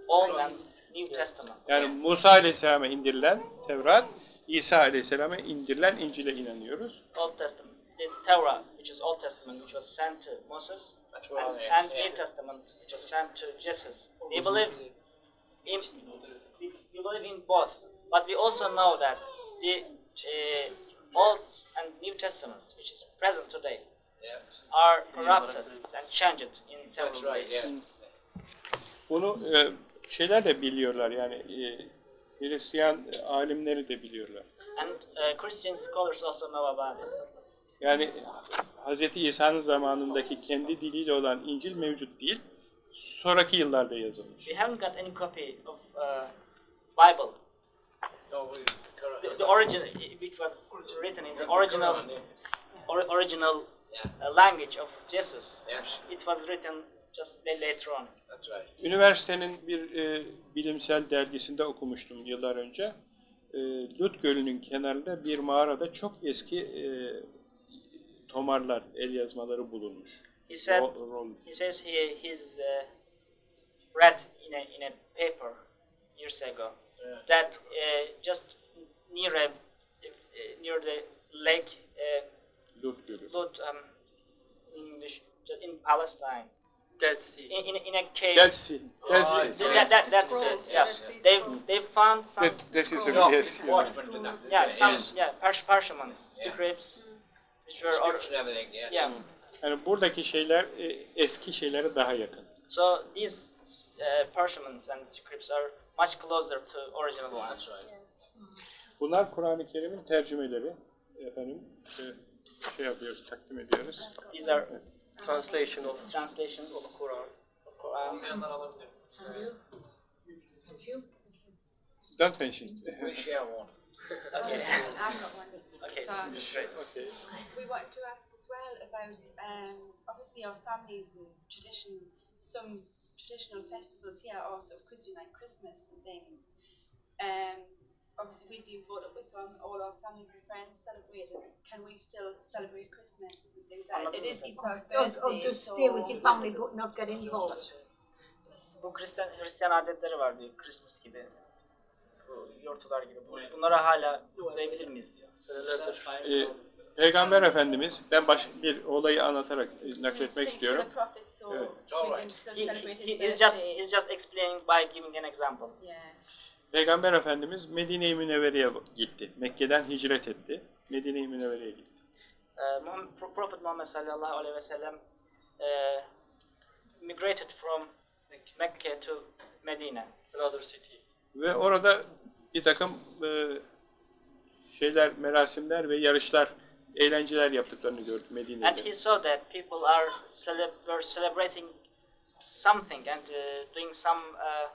Old and New Testament. Yani Musa aleyhisselama indirilen Tevrat, İsa aleyhisselama indirilen İncil'e inanıyoruz. Old Testament, the Torah, which is Old Testament, which was sent to Moses, That's what and, I and yeah. New Testament, which was sent to Jesus. We believe in we believe in both, but we also know that the uh, Old and New Testaments, which is present today, Yeah. are corrupted and changed in several That's right, ways. yeah. Bunu e, şeyler de biliyorlar yani e, Hristiyan alimleri de biliyorlar. And uh, Christian scholars also know about it. Yani Hz. İsa'nın zamanındaki kendi diliyle olan İncil mevcut değil. Sonraki yıllarda yazılmış. We haven't got any copy of uh, Bible, No, we, the, correct. the origin, which was written in the original, or, original uh, language of Jesus. It was written just la- later on. that's right. Üniversitenin bir e, bilimsel dergisinde okumuştum yıllar önce. E, Lut Gölü'nün kenarında bir mağarada çok eski e, tomarlar, el yazmaları bulunmuş. He said, he says he he's uh, read in a in a paper years ago Yeah. that uh, just near a uh, near the lake uh, Lut. Lut um, English in Palestine Dead Sea. in in, in a cave. Dead Sea. Dead Oh, Sea. See. that, that, that's it. Yeah, yeah. they they found some That, that is a, yes, that. yeah some yeah parch parchments Yeah. scripts which were or, yeah. Yani buradaki şeyler e, eski şeylere daha yakın. So these uh, parchments and scripts are much closer to original ones. That's right. Bunlar Kur'an-ı Kerim'in tercümeleri. Efendim e, şey yapıyoruz, takdim ediyoruz. These are Translation of, translations of Quran. of Quran. Don't mention. We share one. Okay. I've got one. Okay, Um, that's great. okay. We wanted to ask as well about, um, obviously our families and tradition, some traditional festivals here also Christian like Christmas and things. Um, obviously we've been brought up with them, all our families and friends celebrate it. Can we still celebrate Christmas and things like that? It is it's our Or, or birthday, just so stay with your family but not get involved. Bu Hristiyan, Hristiyan adetleri var diyor. Christmas gibi. Bu yortular gibi. Bu- Bunlara hala uygulayabilir miyiz. Senelerdir. Ee, Peygamber Efendimiz, ben baş, bir olayı anlatarak e, nakletmek istiyorum. Evet. Alright. still He, he, his he's just birthday? he's just explaining by giving an example. Yeah. Peygamber Efendimiz Medine-i Münevvere'ye gitti. Mekke'den hicret etti. Medine-i Münevvere'ye gitti. Uh, Muhammed, Pro- Prophet Muhammad sallallahu aleyhi ve sellem uh, migrated from Mecca to Medina. Another city. Ve orada bir takım e, şeyler, merasimler ve yarışlar, eğlenceler yaptıklarını gördü And Medine'de. he saw that people are cele- were celebrating something and uh, doing some uh,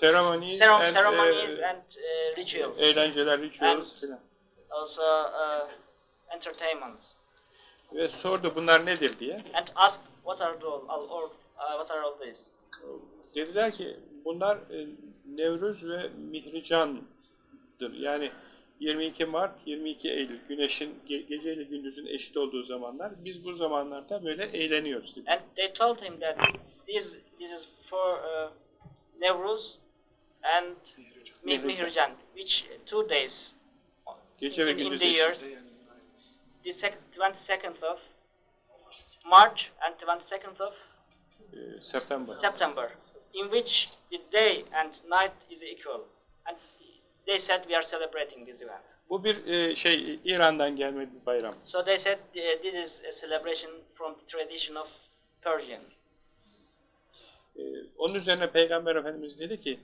Ceremonies cere- and, ceremonies e, and uh, rituals. eğlenceler, rituals filan. Also uh, entertainments. Ve sordu bunlar nedir diye. And asked what are all, all uh, what are all these? Dediler ki bunlar e, Nevruz ve Mihrican'dır. Yani 22 Mart, 22 Eylül güneşin ge gece ile gündüzün eşit olduğu zamanlar. Biz bu zamanlarda böyle eğleniyoruz. dedi. And they told him that this this is for uh, Nevruz and Mi- Mihrijan, which two days Gece in, in the eşit. years, the sec- 22nd of March and 22nd of E, September. September, in which the day and night is equal. And they said we are celebrating this event. Bu bir e, şey İran'dan gelme bir bayram. So they said uh, this is a celebration from the tradition of Persian. E, onun üzerine Peygamber Efendimiz dedi ki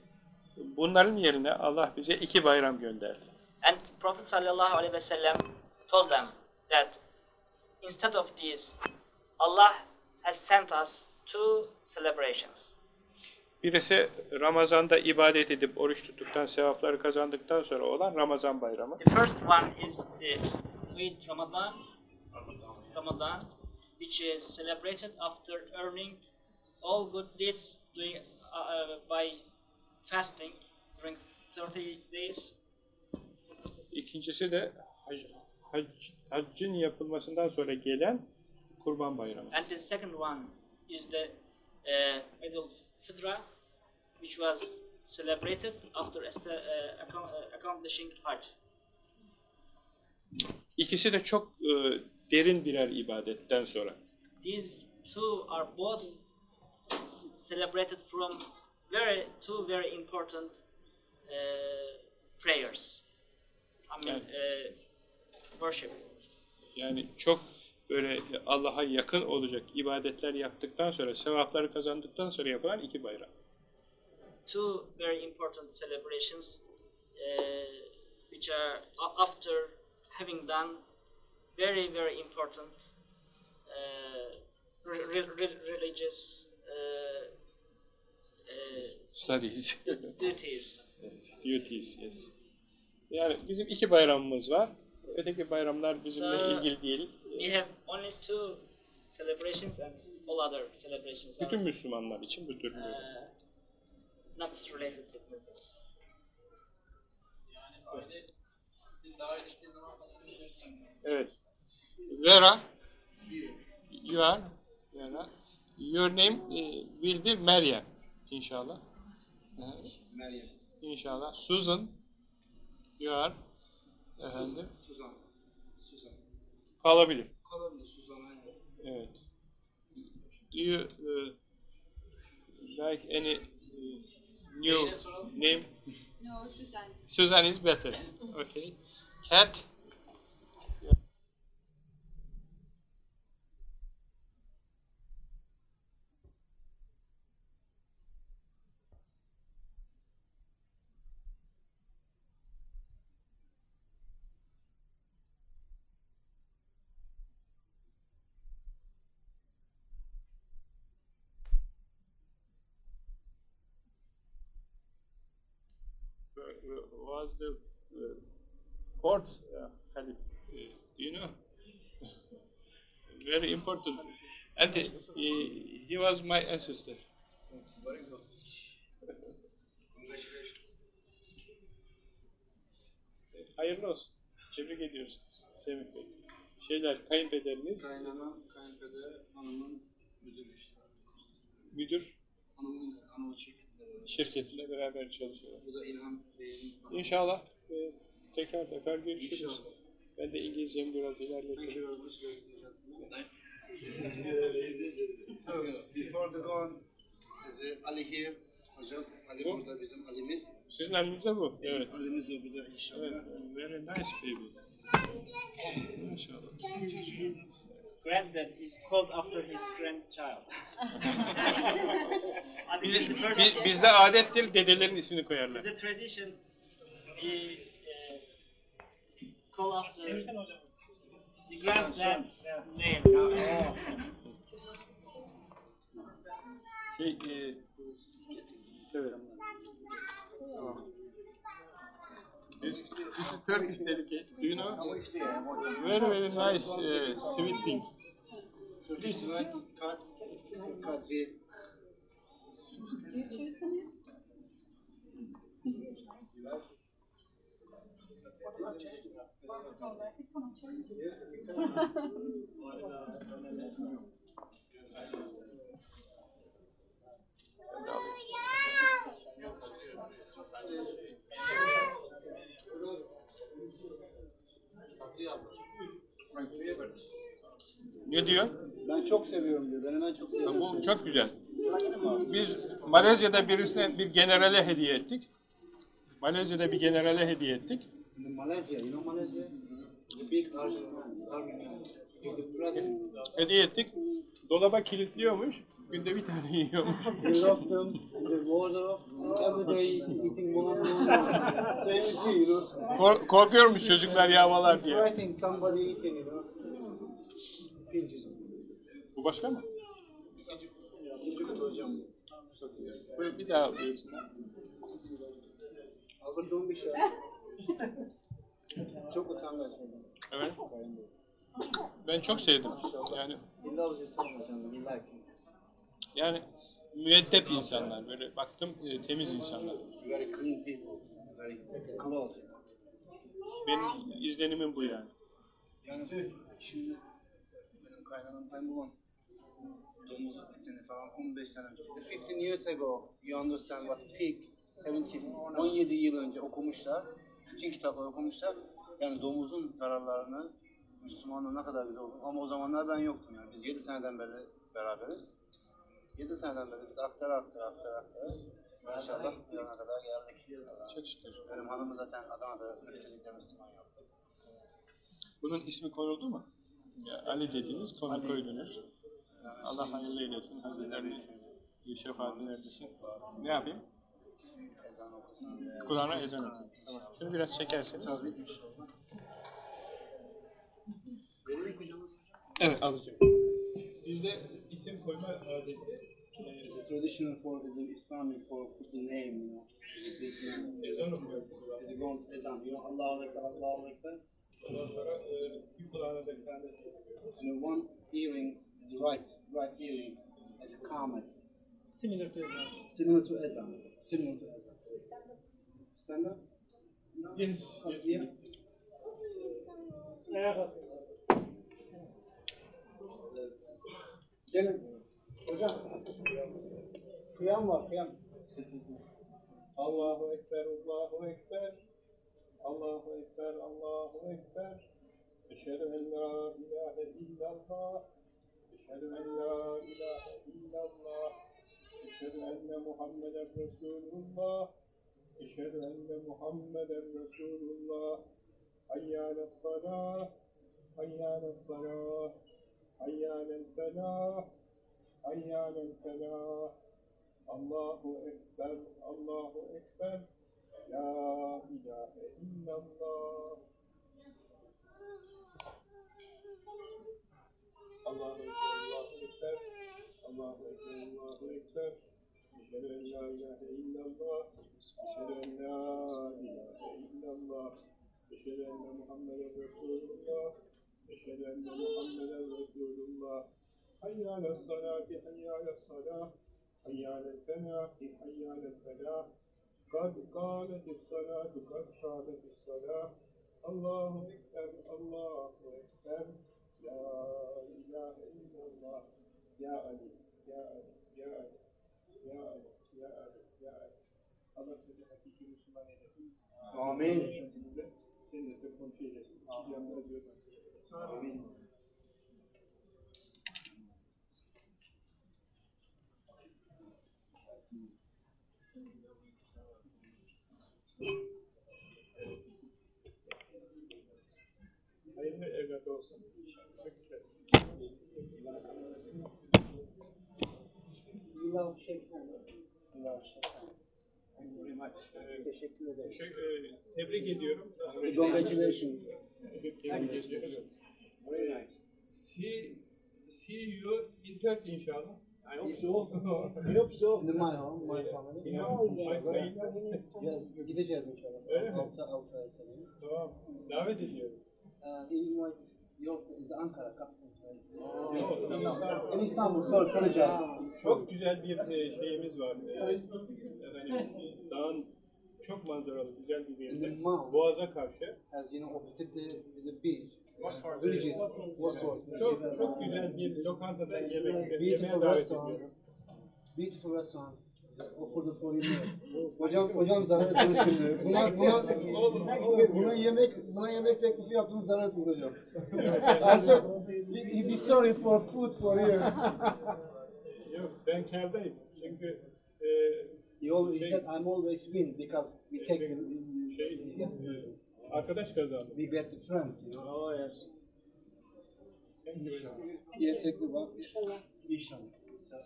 bunların yerine Allah bize iki bayram gönderdi. And Prophet sallallahu alaihi wasallam told them that instead of these, Allah has sent us two celebrations. Birisi Ramazan'da ibadet edip oruç tuttuktan, sevapları kazandıktan sonra olan Ramazan bayramı. The first one is the Eid Ramadan, Ramadan, which is celebrated after earning all good deeds doing, uh, uh, by fasting during 30 days. İkincisi de hac, hac- haccın yapılmasından sonra gelen Kurban Bayramı. And the second one is the uh, Eid al-Fitra, which was celebrated after uh, uh, accomplishing Hajj. İkisi de çok e, derin birer ibadetten sonra. These two are both celebrated from very two very important uh, prayers. I mean, uh, worship. Yani çok böyle Allah'a yakın olacak ibadetler yaptıktan sonra, sevapları kazandıktan sonra yapılan iki bayram. Two very important celebrations, uh, which are after having done very very important uh, re- re- re- religious Studies. duties. Duties, yes. Yani bizim iki bayramımız var. Öteki bayramlar bizimle So- ilgili değil. We have only two celebrations and all other celebrations are Bütün Müslümanlar için bu tür uh, not related with Muslims. Evet. Vera, you are, Vera, your name eh, will be Meryem, inşallah. Meryem. İnşallah. Susan, you are, efendim, Suzan. Suzan. kalabilir. Kalabilir Suzan aynen. Evet. Do you eh, like any eh, new name? No, Suzanne. Susan is better. Okay. Cat. Was the uh, fourth uh, Caliph. Uh, do you know? Very important. And he, he was my ancestor. Hayırlı olsun. Tebrik ediyoruz Semih Bey. Şeyler, kayınpederiniz, Kaynana, kayınpeder, hanımın müdürü işte. müdür Hanımın, hanımın şirketleri. Şirketiyle beraber hanımı. İnşallah e, tekrar tekrar görüşürüz. İnşallah. Ben de İngilizcemi biraz. So, before the go on, is uh, Ali here? Hocam, Ali Bu? burada bizim Ali'miz. Sizin elinizde bu. Evet. Ali'miz de burada inşallah. Evet, very nice baby. Maşallah. Granddad is called after his grandchild. Biz, biz- bizde adettir dedelerin ismini koyarlar. the tradition we uh, call after the granddad's name. Şey, e. Tamam. This, this is Turkish delicate. Do you know? Very very nice uh, sweet thing. Please write card. Card here. Ne diyor? Ben çok seviyorum diyor. Ben hemen çok seviyorum. Bu çok güzel. Biz Malezya'da birisine bir generale hediye ettik. Malezya'da bir generale hediye ettik. Malaysia, you know Malaysia? The big army. Hediye ettik. Dolaba kilitliyormuş. Günde bir tane yiyormuş. He locked them in the wardrobe. Every day eating one on one. Same as you, you know. Kor- korkuyormuş çocuklar yağmalar diye. Threatening somebody eating, you know. Pinches. Bu başka mı? İkinci kutu hocam. Çok güzel. Böyle bir daha bir şey. Çok utangaç. Evet. Ben çok sevdim. Yani İlla ki. yani müeddep insanlar. Böyle baktım e, temiz insanlar. Very clean people. Very close. Benim izlenimim bu yani. Yani şimdi benim kaynanam ben 15 sene önce. 15 years ago you understand what pig 17, 17 yıl önce okumuşlar. Bütün kitapları okumuşlar. Yani domuzun zararlarını Müslümanlığı ne kadar güzel oldu. Ama o zamanlar ben yoktum yani. Biz 7 seneden beri beraberiz. 7 seneden beri biz aktara aktara aktara aktara. Maşallah yarına kadar geldik. Çok şükür. Benim hanım zaten Adana'da müftülükte Müslüman yaptı. Bunun ismi konuldu mu? Ya, Ali dediğiniz konu koydunuz. Allah hayırlı eylesin. Hazretleri şefaatini erdirsin. Ne yapayım? Kur'an'a ezan okuyayım. Tamam. Şunu biraz çekerseniz. Evet alacağım. Bizde isim koyma adeti The traditional for the Islamic for the name, you know, ezan okuyor. Ezan, you know, Allahu Ekber, Allahu Ekber. Ondan sonra e, bir kulağına da kâhmet yapıyoruz. And one earring, right, right earring, as a comet. Similar to Islam. Similar to ezan. Similar to ezan. Stand up. Yes, Up yes, here. yes. Gelin. Hocam. Kıyam var, kıyam. Allahu Ekber, Allahu Ekber. Allahu Ekber, Allahu Ekber. Eşhedü en la ilahe illallah. Eşhedü en la ilahe illallah. Eşhedü enne Muhammeden Resulullah. Eşhedü enne Muhammeden Resulullah. Hayyâle salah. Hayyâle salah. Hayyâle felah. Hayyâle felah. Allahu Ekber, Allahu Ekber, La ilahe illallah. Allahu Ekber, Allahu Ekber, Allahu Ekber, Allahu Ekber. Eşhedü en la ilahe illallah, eşhedü en la ilahe illallah, eşhedü enne Muhammeden Resulullah, eşhedü enne Muhammeden Resulullah. Hayya ala salati, hayya ala salah, hayya ala felahi, hayya ala felah. Kad kâlet salatu, kad şâdet salah. Allahu Ekber, Allahu Ekber. Ya ilahe illallah. Ya Ali, Ya Ali, Ya Ali, Ya Ali, Ya Ali, Ya Ali. Allah sizi hakiki Müslüman eylesin. Amin. Cennette komşu eylesin. İki yanlara diyor. Amin. Hayırlı evlat olsun. Teşekkür ederim. Şey, e, tebrik ediyorum. Congratulations. Tebrik ediyorum. Very nice. See, see you in Turkey inşallah. I hope so. I hope so. In my home, my family. Yeah. gideceğiz inşallah. Öyle mi? Altı, altı ay. Tamam. Davet ediyorum. Uh, Illinois, yok, is Ankara, In İstanbul, sorry, Karaca. Çok güzel bir e, şeyimiz var. E, efendim, dağın çok manzaralı güzel bir mount, Boğaza karşı. as you know, opposite the, beach. Çok çok güzel bir lokantada yemek yemeğe davet ediyorum. Beautiful restaurant. For you. Hocam, hocam zarar ettiniz şimdi. Buna, buna, buna yemek, buna yemek teklifi yaptınız zarar ettiniz hocam. You'd be sorry for food for you. Yok ben kârdayım. Çünkü e, He always Şey- said, I'm always win because we take the, şey, e, arkadaş kazandı. we get the friends, you know. Oh, yes. You. Yeah, the one. İnşallah.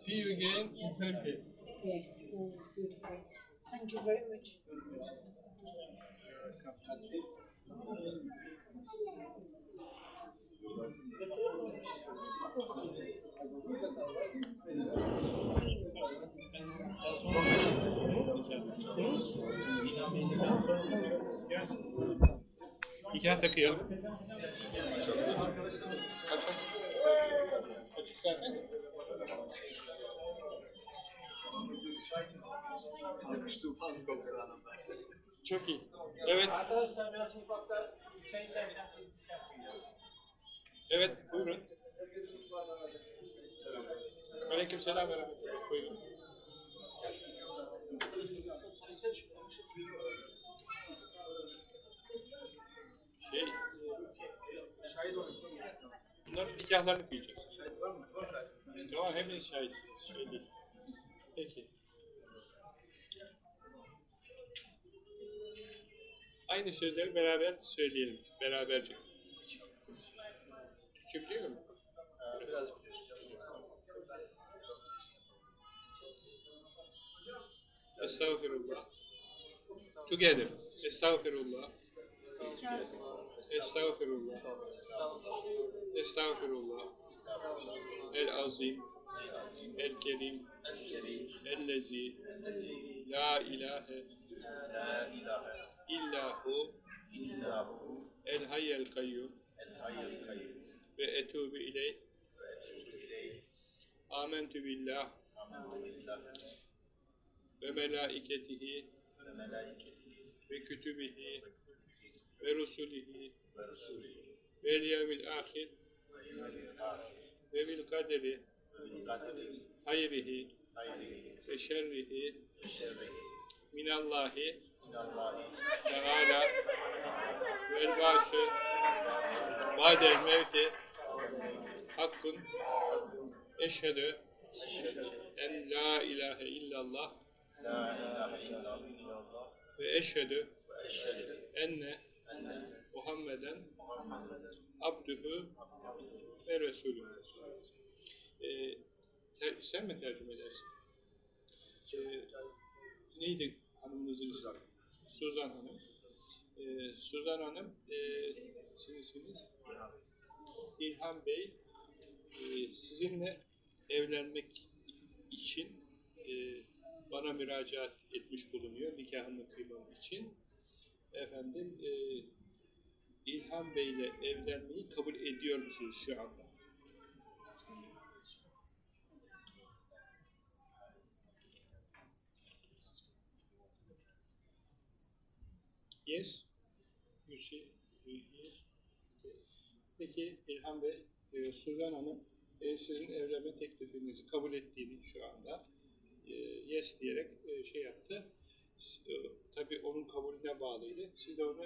See you again in Turkey. Yes, Thank you very much. Igen, tök jó. Köszönöm. Takıyalım. Açık. Açık zaten. Çok iyi. Evet. Arkadaşlar biraz mutfakta çay içerken Evet, buyurun. Aleyküm selam ve rahmetullah. Buyurun. Şey, bunların nikahlarını kıyacağız. Tamam, hepiniz şahitsiniz. Şey değil. Peki. Aynı sözleri beraber söyleyelim. Beraberce. Küflüyor mu? Biraz Estağfirullah. Together. Estağfirullah. Estağfirullah. Estağfirullah. El azim. El kerim. Ellezi. La ilahe. İllahu. El hayyel kayyum. Ve etubu ileyh. Amentü billah. Ve melaiketihi. Ve kütübihi. Ve rusulihi. Ve yevmil ahir. Ve bil kaderi. Hayrihi. Ve şerrihi. Minallahi teala vel bâşı ba'del mevti hakkun eşhedü en la ilahe illallah ve eşhedü enne Muhammeden abdühü ve resulü. Ee, sen mi tercüme edersin? Ee, neydi hanımınızın ismi? Suzan Hanım. Ee, Suzan Hanım, e, sizin? İlhan Bey, e, sizinle evlenmek için e, bana müracaat etmiş bulunuyor nikahını kıymam için. Efendim e, İlhan Bey ile evlenmeyi kabul ediyor musunuz şu anda? Yes. You see, yes. Peki İlhan Bey, e, Suzan Hanım e, sizin evlenme teklifinizi kabul ettiğini şu anda e, yes diyerek e, şey yaptı. E, tabii onun kabulüne bağlıydı. Siz de onu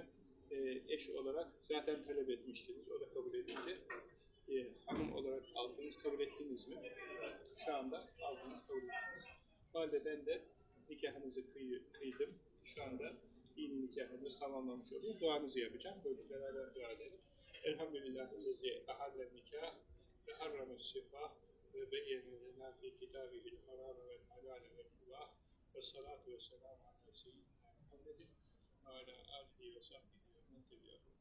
eş olarak zaten talep etmiştiniz. O da kabul edildi. E, hanım olarak aldınız, kabul ettiniz mi? Şu anda aldınız, kabul ettiniz. O halde ben de nikahınızı kıy, kıydım. Şu anda dini nikahımız tamamlamış oluyor. Duanızı yapacağım. Böyle beraber dua edelim. Elhamdülillah lezi ahalle nikah ve harramus sifah ve beyyene lena fi kitabihil haram ve halal ve kubah ve salatu ve selamu ala seyyidina Muhammedin ve ala alihi ve sahbihi ve men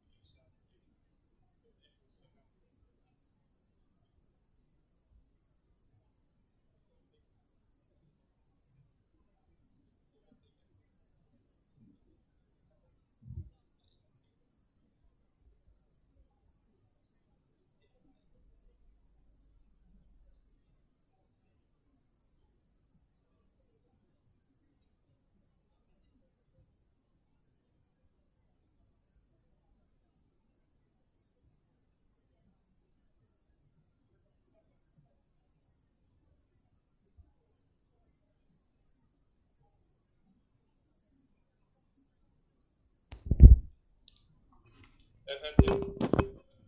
efendim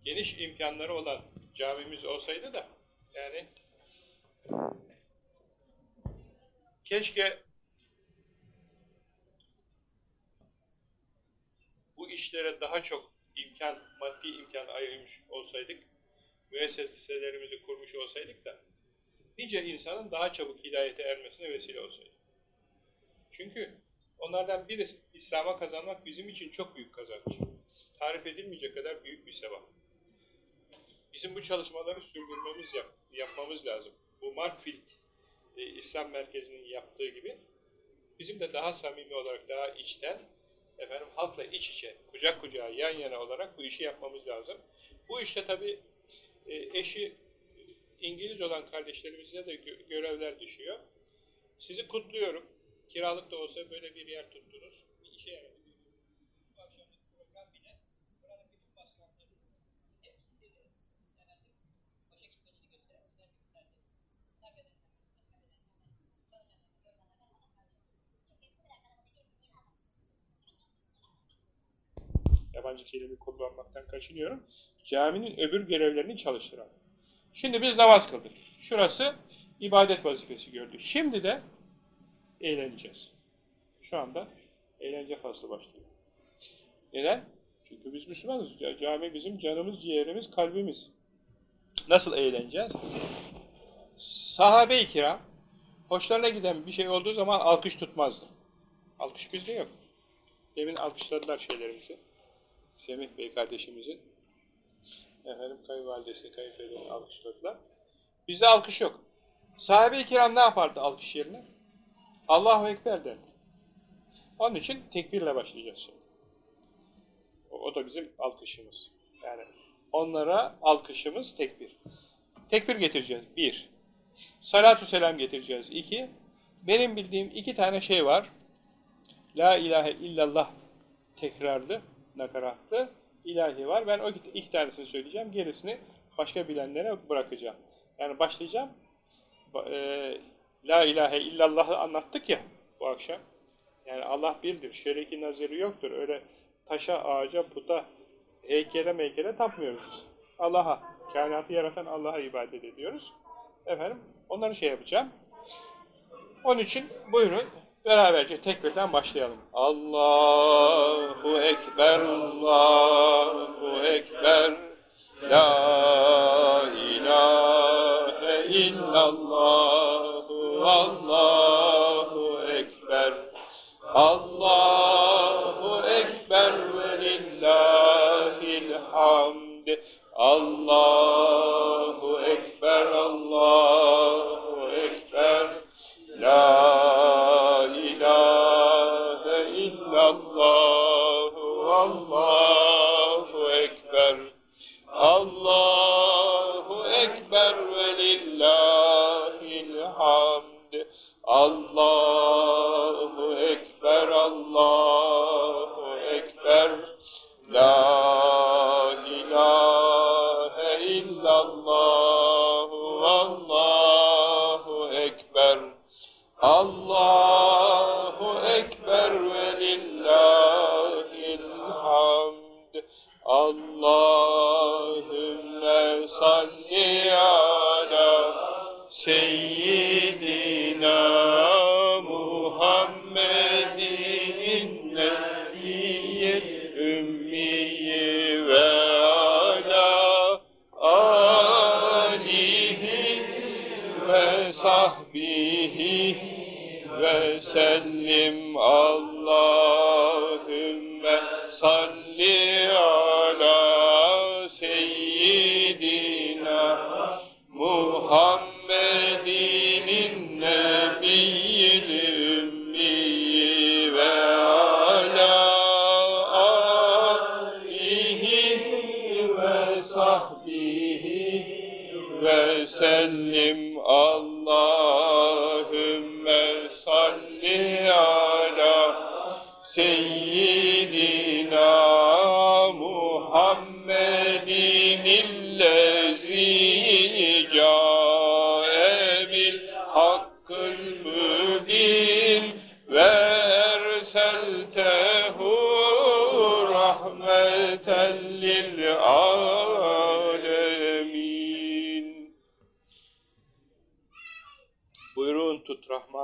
geniş imkanları olan camimiz olsaydı da yani keşke bu işlere daha çok imkan, maddi imkan ayırmış olsaydık, müesseselerimizi kurmuş olsaydık da nice insanın daha çabuk hidayete ermesine vesile olsaydı. Çünkü onlardan biri İslam'a kazanmak bizim için çok büyük kazanç tarif edilmeyecek kadar büyük bir sevap. Bizim bu çalışmaları sürdürmemiz, yap, yapmamız lazım. Bu Markfield e, İslam Merkezi'nin yaptığı gibi bizim de daha samimi olarak, daha içten efendim halkla iç içe, kucak kucağa, yan yana olarak bu işi yapmamız lazım. Bu işte tabii e, eşi İngiliz olan kardeşlerimize de gö görevler düşüyor. Sizi kutluyorum. Kiralık da olsa böyle bir yer tuttunuz. Bir işe yaradı. Bu akşamki program bile buranın bütün başkanları hepsi efendim başa gitmesini gösteren güzel bir misaldir. Sabreden, Yabancı kelime kullanmaktan kaçınıyorum. Caminin öbür görevlerini çalıştıran. Şimdi biz namaz kıldık. Şurası ibadet vazifesi gördü. Şimdi de eğleneceğiz. Şu anda eğlence faslı başlıyor. Neden? Çünkü biz Müslümanız. Cami bizim canımız, ciğerimiz, kalbimiz. Nasıl eğleneceğiz? Sahabe-i kiram hoşlarına giden bir şey olduğu zaman alkış tutmazdı. Alkış bizde yok. Demin alkışladılar şeylerimizi. Semih Bey kardeşimizin efendim kayınvalidesini, kayınpederini alkışladılar. Bizde alkış yok. Sahabe-i kiram ne yapardı alkış yerine? Allahu Ekber derdi. Onun için tekbirle başlayacağız. O, o da bizim alkışımız. Yani onlara alkışımız tekbir. Tekbir getireceğiz. Bir. Salatü selam getireceğiz. İki. Benim bildiğim iki tane şey var. La ilahe illallah tekrarlı, nakaratlı, ilahi var. Ben o iki tanesini söyleyeceğim. Gerisini başka bilenlere bırakacağım. Yani başlayacağım. E, La ilahe illallah'ı anlattık ya bu akşam. Yani Allah birdir. Şereki naziri yoktur. Öyle taşa, ağaca, puta, heykele meykele tapmıyoruz. Allah'a, kainatı yaratan Allah'a ibadet ediyoruz. Efendim, onları şey yapacağım. Onun için buyurun beraberce tekbirden başlayalım. Allahu Ekber, Allahu Ekber, La ilahe illallah, Allahu Ekber, Allahu Ekber ve lillahil hamd, Allahu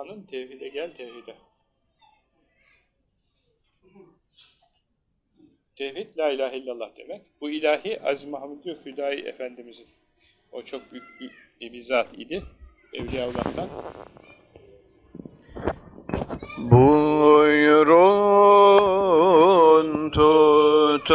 Rahman'ın tevhide gel tevhide. Tevhid la ilahe illallah demek. Bu ilahi Aziz Mahmud Hüdayi Efendimizin o çok büyük bir, bir zat idi. Evliyaullah'tan. Buyurun tut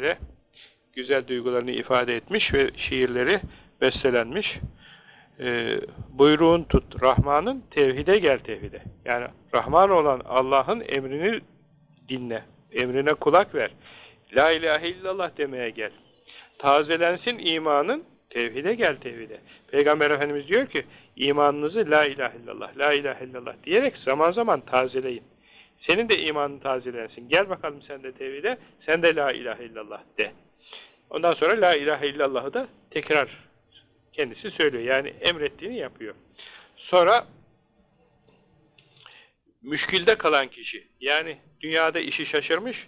böyle güzel duygularını ifade etmiş ve şiirleri bestelenmiş. E, bu buyruğun tut Rahman'ın tevhide gel tevhide. Yani Rahman olan Allah'ın emrini dinle. Emrine kulak ver. La ilahe illallah demeye gel. Tazelensin imanın tevhide gel tevhide. Peygamber Efendimiz diyor ki imanınızı la ilahe illallah, la ilahe illallah diyerek zaman zaman tazeleyin. Senin de imanın tazelensin. Gel bakalım sen de tevhide, sen de la ilahe illallah de. Ondan sonra la ilahe illallah'ı da tekrar kendisi söylüyor. Yani emrettiğini yapıyor. Sonra müşkilde kalan kişi, yani dünyada işi şaşırmış,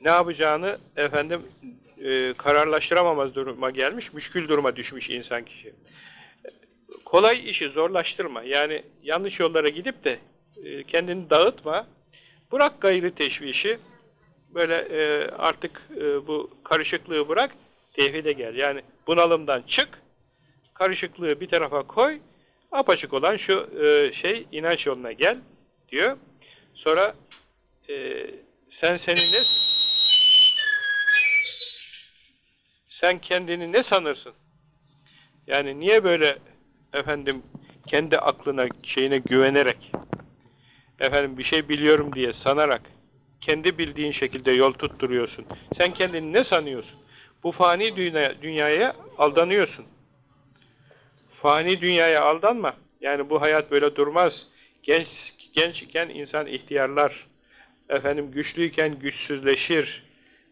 ne yapacağını efendim e, kararlaştıramamaz duruma gelmiş, müşkül duruma düşmüş insan kişi. Kolay işi zorlaştırma. Yani yanlış yollara gidip de e, kendini dağıtma. Bırak gayri teşvişi. Böyle e, artık e, bu karışıklığı bırak, tevhide gel. Yani bunalımdan çık, karışıklığı bir tarafa koy, apaçık olan şu e, şey inanç yoluna gel diyor. Sonra e, sen seni ne sen kendini ne sanırsın? Yani niye böyle efendim kendi aklına şeyine güvenerek efendim bir şey biliyorum diye sanarak kendi bildiğin şekilde yol tutturuyorsun. Sen kendini ne sanıyorsun? Bu fani dünya, dünyaya aldanıyorsun. Fani dünyaya aldanma. Yani bu hayat böyle durmaz. Genç gençken insan ihtiyarlar. Efendim güçlüyken güçsüzleşir.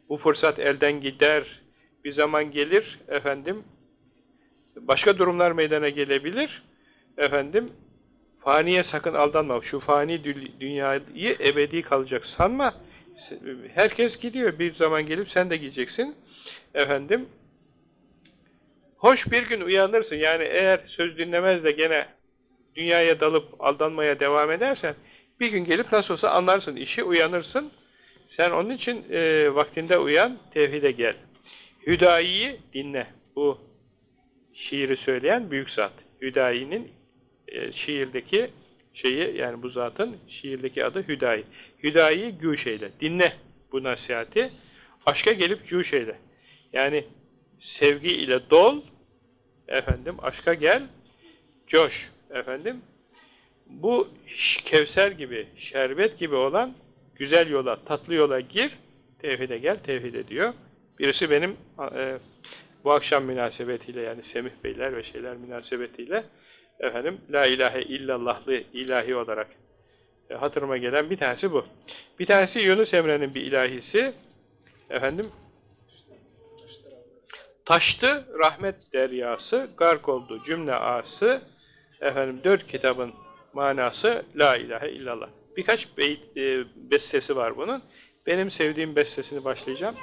Bu fırsat elden gider. Bir zaman gelir efendim başka durumlar meydana gelebilir. Efendim faniye sakın aldanma. Şu fani dünyayı ebedi kalacak sanma. Herkes gidiyor. Bir zaman gelip sen de gideceksin. Efendim hoş bir gün uyanırsın. Yani eğer söz dinlemez de gene dünyaya dalıp aldanmaya devam edersen bir gün gelip nasıl olsa anlarsın işi, uyanırsın. Sen onun için e, vaktinde uyan, tevhide gel. Hüdayi'yi dinle. Bu şiiri söyleyen büyük zat. Hüdayi'nin e, şiirdeki şeyi yani bu zatın şiirdeki adı Hüdayi. Hüdayi'yi güç eyle. Dinle bu nasihati. Aşka gelip güç eyle. Yani sevgi ile dol, efendim aşka gel, coş, efendim. Bu kevser gibi, şerbet gibi olan güzel yola, tatlı yola gir, tevhide gel, tevhide diyor. Birisi benim e, bu akşam münasebetiyle yani Semih Beyler ve şeyler münasebetiyle efendim La ilahe illallahlı ilahi olarak e, hatırıma gelen bir tanesi bu. Bir tanesi Yunus Emre'nin bir ilahisi efendim taştı rahmet deryası, gark oldu cümle ası, efendim dört kitabın manası La ilahe illallah. Birkaç beyt, e, bestesi var bunun. Benim sevdiğim bestesini başlayacağım.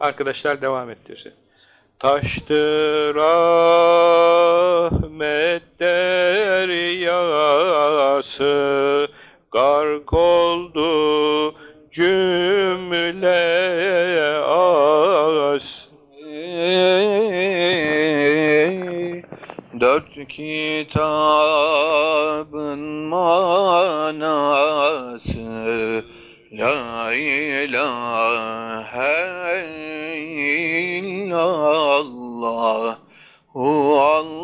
Arkadaşlar devam ettirsin. Taştı rahmet deryası, gark oldu cümle as. Dört kitabın manası La ilahe illallah Hu Allah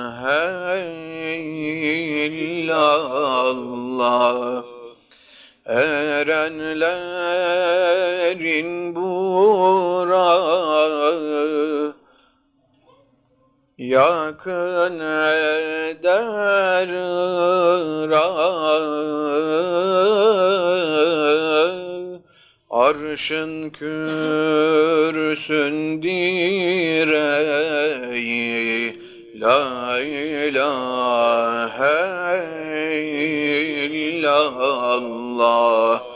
illallah Erenlerin burağı yakın eder. Arşın kürsün direği La ilahe illallah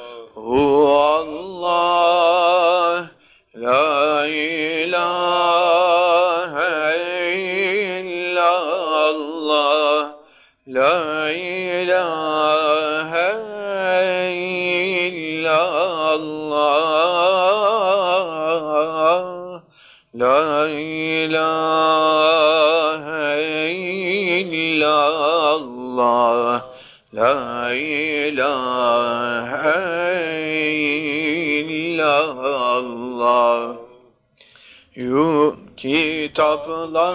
kitaplarda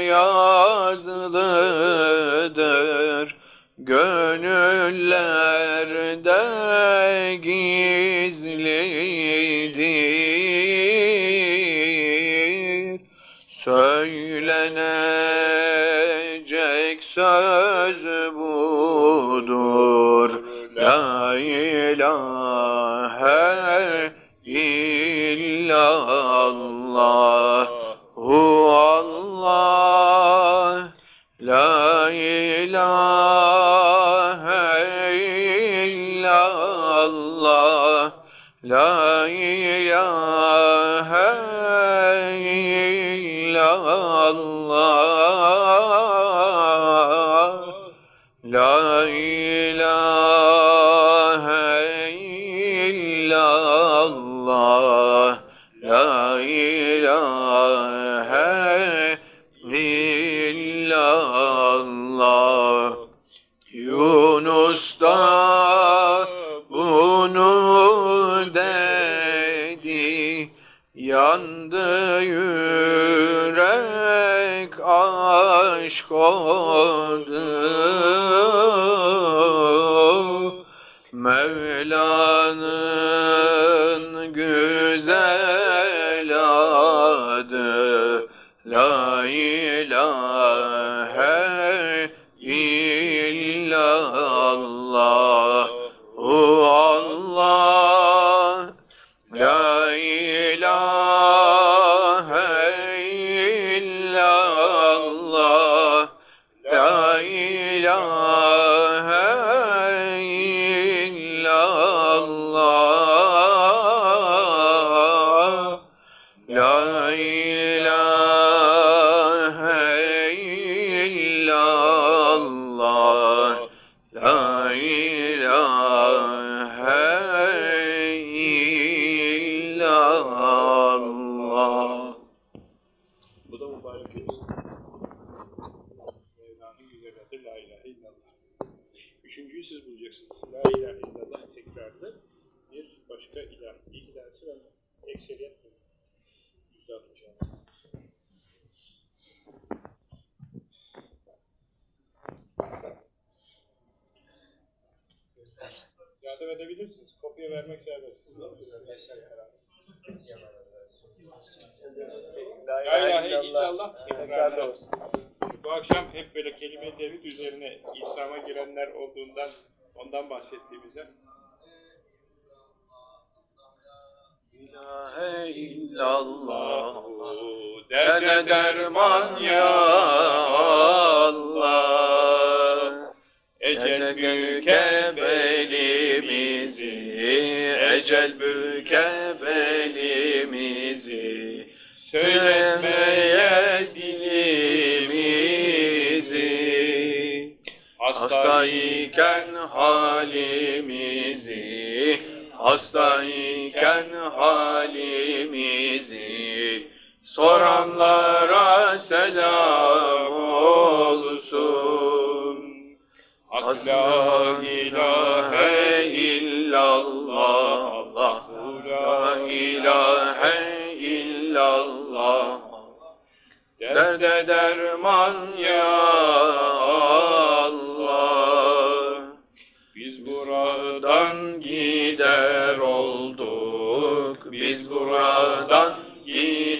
yazılıdır, gönüllerde gizlidir. illallah Yunus da bunu dedi. Yandı yürek aşk oldu. Mevla'nın güzel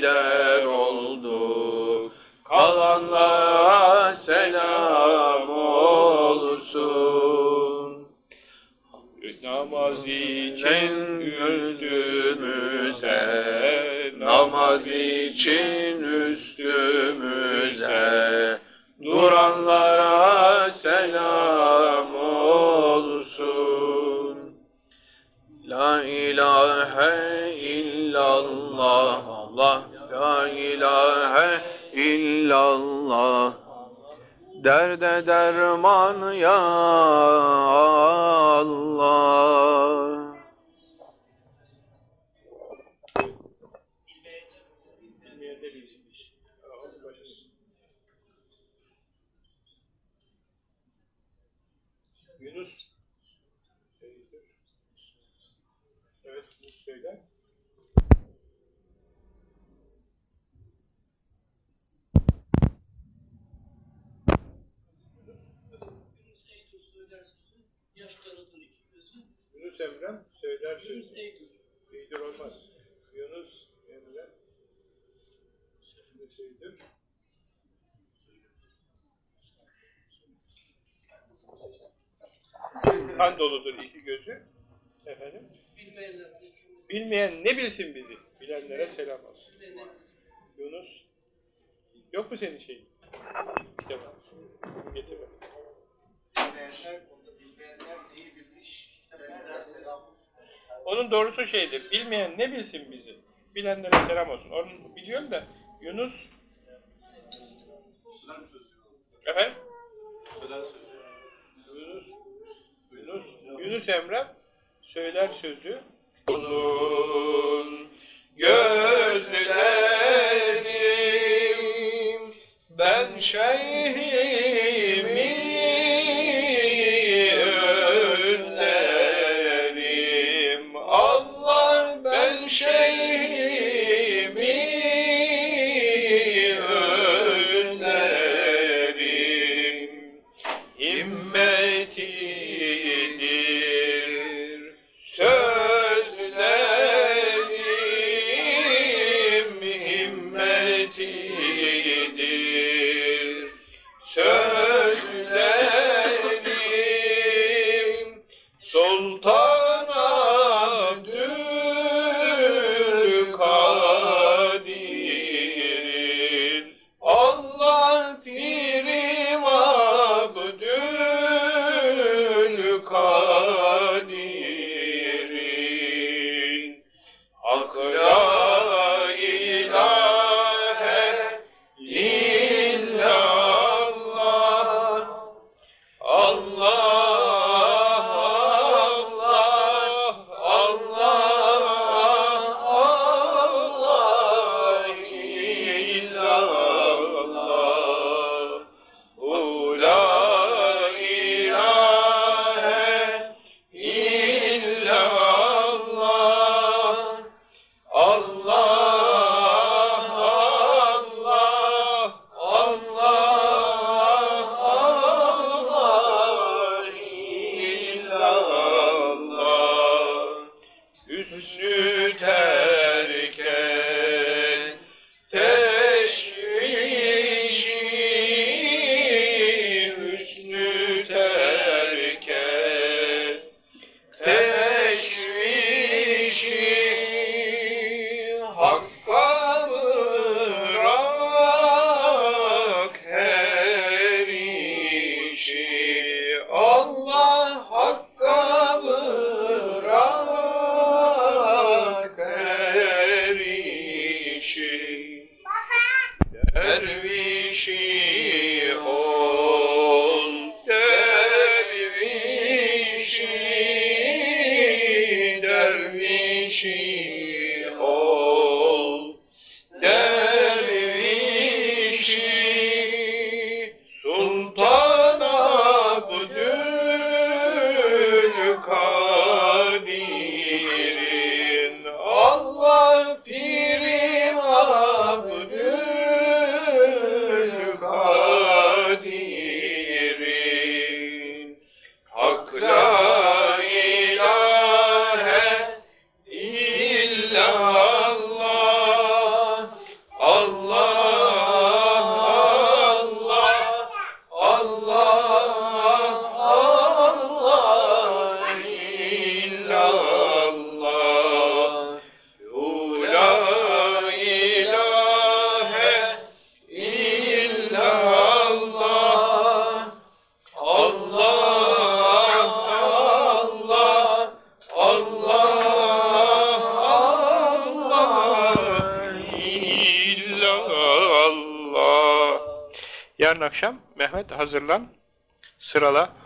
ecel oldu. Kalanlara selam olsun. Namaz için öldüğümüze, namaz için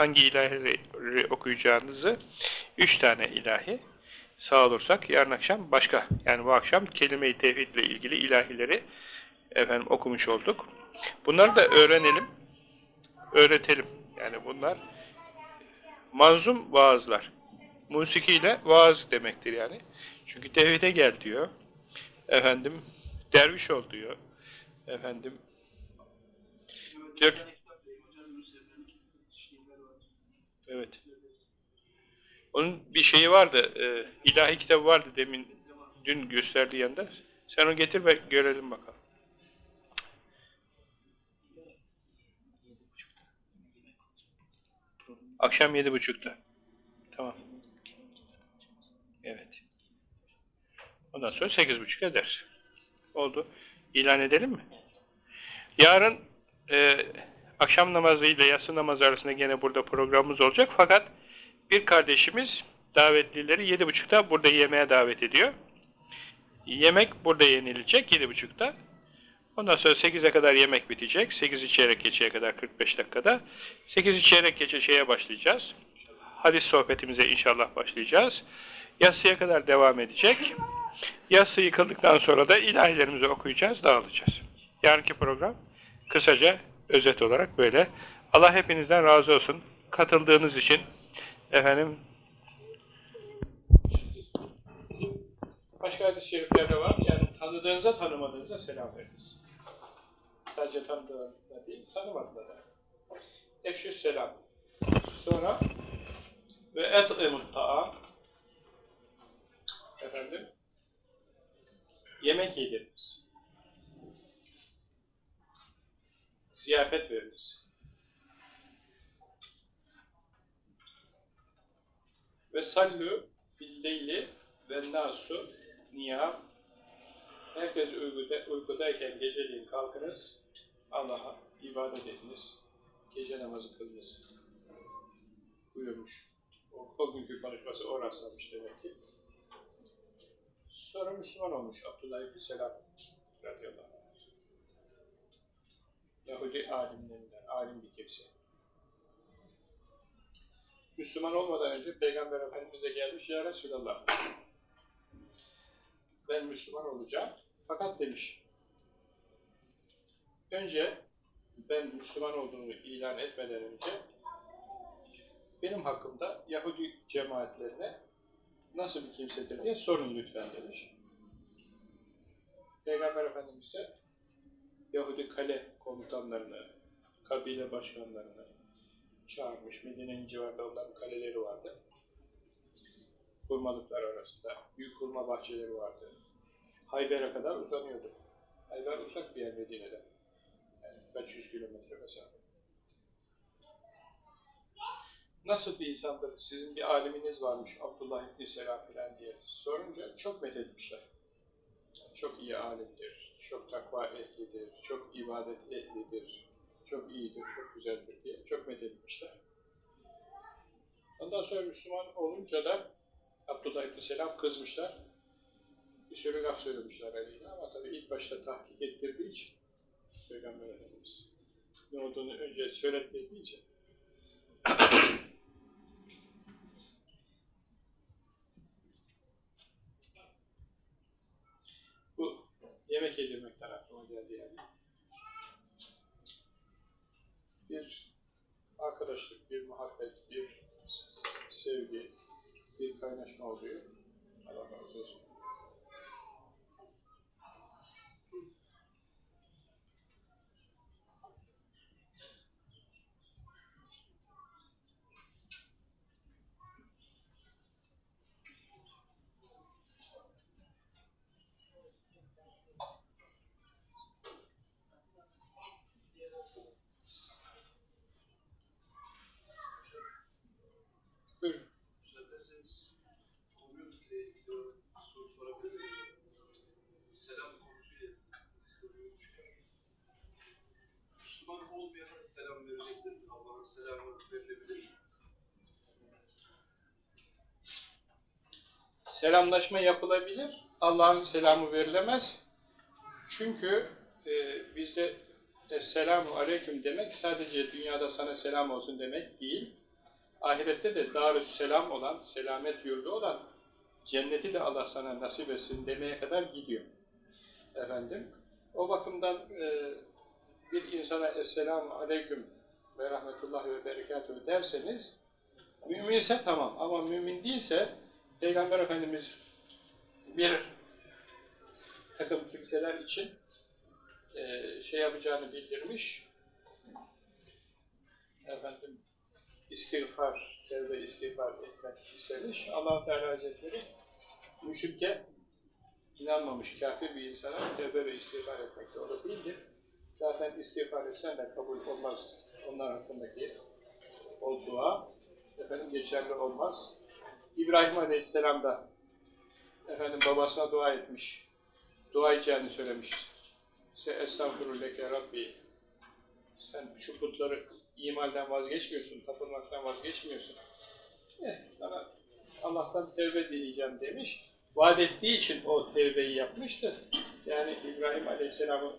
hangi ilahileri okuyacağınızı, üç tane ilahi sağ olursak yarın akşam başka, yani bu akşam kelime-i tevhidle ilgili ilahileri efendim okumuş olduk. Bunları da öğrenelim, öğretelim. Yani bunlar manzum vaazlar. Musikiyle vaaz demektir yani. Çünkü tevhide gel diyor. Efendim derviş ol diyor. Efendim diyor Evet. Onun bir şeyi vardı. E, ilahi kitabı vardı demin dün gösterdiği yanında. Sen onu getir ve görelim bakalım. Akşam yedi buçukta. Tamam. Evet. Ondan sonra sekiz buçuk eder. Oldu. İlan edelim mi? Yarın e, akşam namazı ile yatsı namazı arasında gene burada programımız olacak. Fakat bir kardeşimiz davetlileri yedi buçukta burada yemeğe davet ediyor. Yemek burada yenilecek yedi buçukta. Ondan sonra 8'e kadar yemek bitecek. 8'i çeyrek geçeye kadar 45 dakikada. 8'i çeyrek geçe şeye başlayacağız. Hadis sohbetimize inşallah başlayacağız. Yatsıya kadar devam edecek. Yatsı yıkıldıktan sonra da ilahilerimizi okuyacağız, dağılacağız. Yarınki program kısaca özet olarak böyle. Allah hepinizden razı olsun. Katıldığınız için efendim Başka hadis-i şeriflerde var. Yani tanıdığınıza tanımadığınıza selam veriniz. Sadece tanıdığınızda değil, tanımadılar. Efşü selam. Sonra ve et'imut ta'am efendim yemek yediriniz. Ziyafet veriniz. Ve sallu billeyli ve nasu niyam herkes uykuda, uykudayken geceliğin kalkınız Allah'a ibadet ediniz. Gece namazı kılınız. Buyurmuş. O, o günkü konuşması o rastlamış demek ki. Sonra Müslüman olmuş Abdullah İbni Selam radıyallahu. Yahudi alimlerinden, alim bir kimse. Müslüman olmadan önce Peygamber Efendimiz'e gelmiş, Ya Resulallah, ben Müslüman olacağım, fakat demiş, önce ben Müslüman olduğumu ilan etmeden önce, benim hakkımda Yahudi cemaatlerine nasıl bir kimsedir diye sorun lütfen demiş. Peygamber Efendimiz de Yahudi kale komutanlarını, kabile başkanlarını çağırmış. Medine'nin civarında onların kaleleri vardı. Hurmalıklar arasında. Büyük hurma bahçeleri vardı. Hayber'e kadar uzanıyordu. Hayber uzak bir yer Medine'den. Yani kaç yüz kilometre mesafe. Nasıl bir insandır? Sizin bir aliminiz varmış Abdullah İbni Selam filan diye sorunca çok methetmişler. Çok iyi alimdir, çok takva ehlidir, çok ibadet ehlidir, çok iyidir, çok güzeldir diye çok methetmişler. Ondan sonra Müslüman olunca da Abdullah İbni Selam kızmışlar. Bir sürü laf söylemişler aleyhine ama tabii ilk başta tahkik ettirdiği için Peygamber Efendimiz ne olduğunu önce söyletmediği için Bu yemek yedirmekten aklıma geldi yani. Bir arkadaşlık, bir muhabbet, bir sevgi, bir kaynaşma oluyor. Allah razı olsun. Müslüman olmayana selam verecektir. Allah'ın selamı verilebilir? Selamlaşma yapılabilir. Allah'ın selamı verilemez. Çünkü e, bizde Esselamu Aleyküm demek sadece dünyada sana selam olsun demek değil. Ahirette de Darüsselam olan, selamet yurdu olan cenneti de Allah sana nasip etsin demeye kadar gidiyor. Efendim, o bakımdan e, bir insana Esselamu Aleyküm ve Rahmetullah ve Berekatuhu derseniz Müminse tamam ama mümin değilse Peygamber Efendimiz bir takım kimseler için eee, şey yapacağını bildirmiş. Efendim istiğfar, tevbe istiğfar etmek istemiş. allah Teala Hazretleri müşrike inanmamış kafir bir insana tevbe ve istiğfar etmek doğru değildir. Zaten istiğfar etsen de kabul olmaz onlar hakkındaki o dua. Efendim geçerli olmaz. İbrahim Aleyhisselam da efendim babasına dua etmiş. Dua edeceğini söylemiş. Se estağfirulleke Rabbi. Sen şu putları imalden vazgeçmiyorsun, tapınmaktan vazgeçmiyorsun. Eh, sana Allah'tan tevbe dileyeceğim demiş. Vaat ettiği için o tevbeyi yapmıştı. Yani İbrahim Aleyhisselam'ın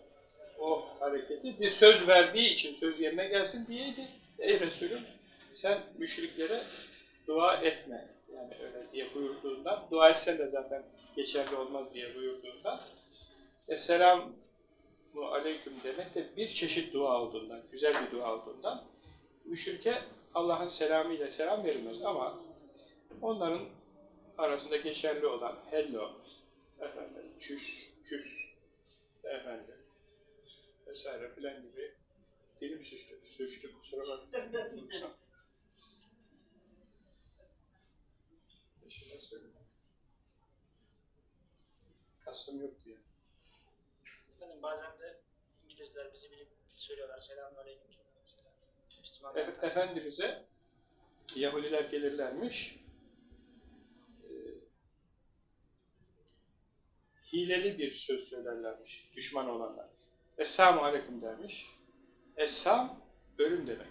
o hareketi bir söz verdiği için söz yerine gelsin diyeydi. Ey Resulüm sen müşriklere dua etme. Yani öyle diye buyurduğundan, dua etsen de zaten geçerli olmaz diye buyurduğundan Esselamu Aleyküm demek de bir çeşit dua olduğundan, güzel bir dua olduğundan müşrike Allah'ın selamıyla selam verilmez ama onların arasında geçerli olan hello, efendim, çüş, küs, efendim, vesaire filan gibi dilim sürçtü, sürçtü kusura bakmayın. Eşime söyleyeyim. Kastım yok diye. Efendim bazen de İngilizler bizi bilip söylüyorlar selamünaleyküm diyorlar mesela. Müslüman E- Efendimiz'e Yahudiler gelirlermiş. Ee, hileli bir söz söylerlermiş düşman olanlar. Esselamu Aleyküm dermiş. Essam ölüm demek.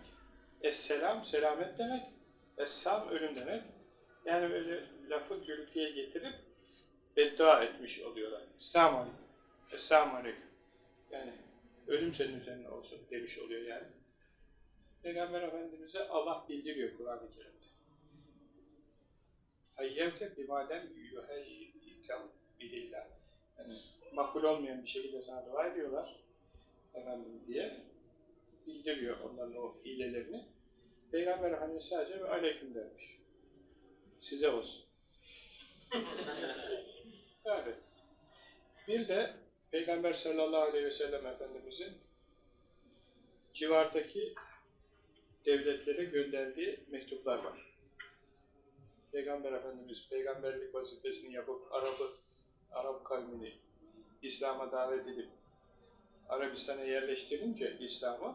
Esselam selamet demek. Essam ölüm demek. Yani böyle lafı gürültüye getirip beddua etmiş oluyorlar. Esselamu Aleyküm. Esselamu Aleyküm. Yani ölüm senin üzerine olsun demiş oluyor yani. Peygamber Efendimiz'e Allah bildiriyor Kur'an-ı Kerim'de. Hayyevke bimadem yuheyyikam bihillah. Yani makbul olmayan bir şekilde sana dua ediyorlar efendim diye bildiriyor onların o hilelerini. Peygamber Efendimiz sadece ve aleyküm dermiş. Size olsun. evet. Bir de Peygamber sallallahu aleyhi ve sellem Efendimizin civardaki devletlere gönderdiği mektuplar var. Peygamber Efendimiz peygamberlik vazifesini yapıp Arap'ı, Arap kavmini İslam'a davet edip Arabistan'a yerleştirince İslam'ı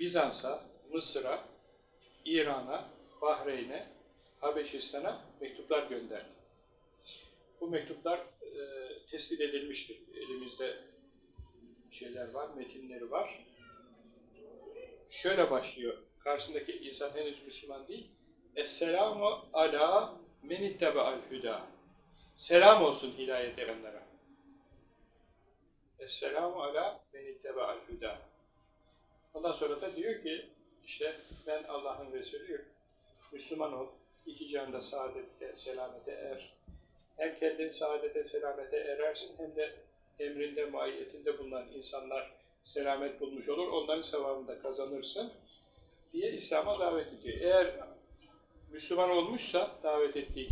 Bizans'a, Mısır'a, İran'a, Bahreyn'e, Habeşistan'a mektuplar gönderdi. Bu mektuplar e, tespit edilmiştir. Elimizde şeyler var, metinleri var şöyle başlıyor. Karşısındaki insan henüz Müslüman değil. Esselamu ala menittebe'al hüda. Selam olsun hidayet erenlere. Esselamu ala menittebe'al hüda. Ondan sonra da diyor ki, işte ben Allah'ın Resulüyüm. Müslüman ol. iki canda saadette, selamete er. Hem kendin saadete, selamete erersin hem de emrinde, maiyetinde bulunan insanlar selamet bulmuş olur, onların sevabını da kazanırsın diye İslam'a davet ediyor. Eğer Müslüman olmuşsa davet ettiği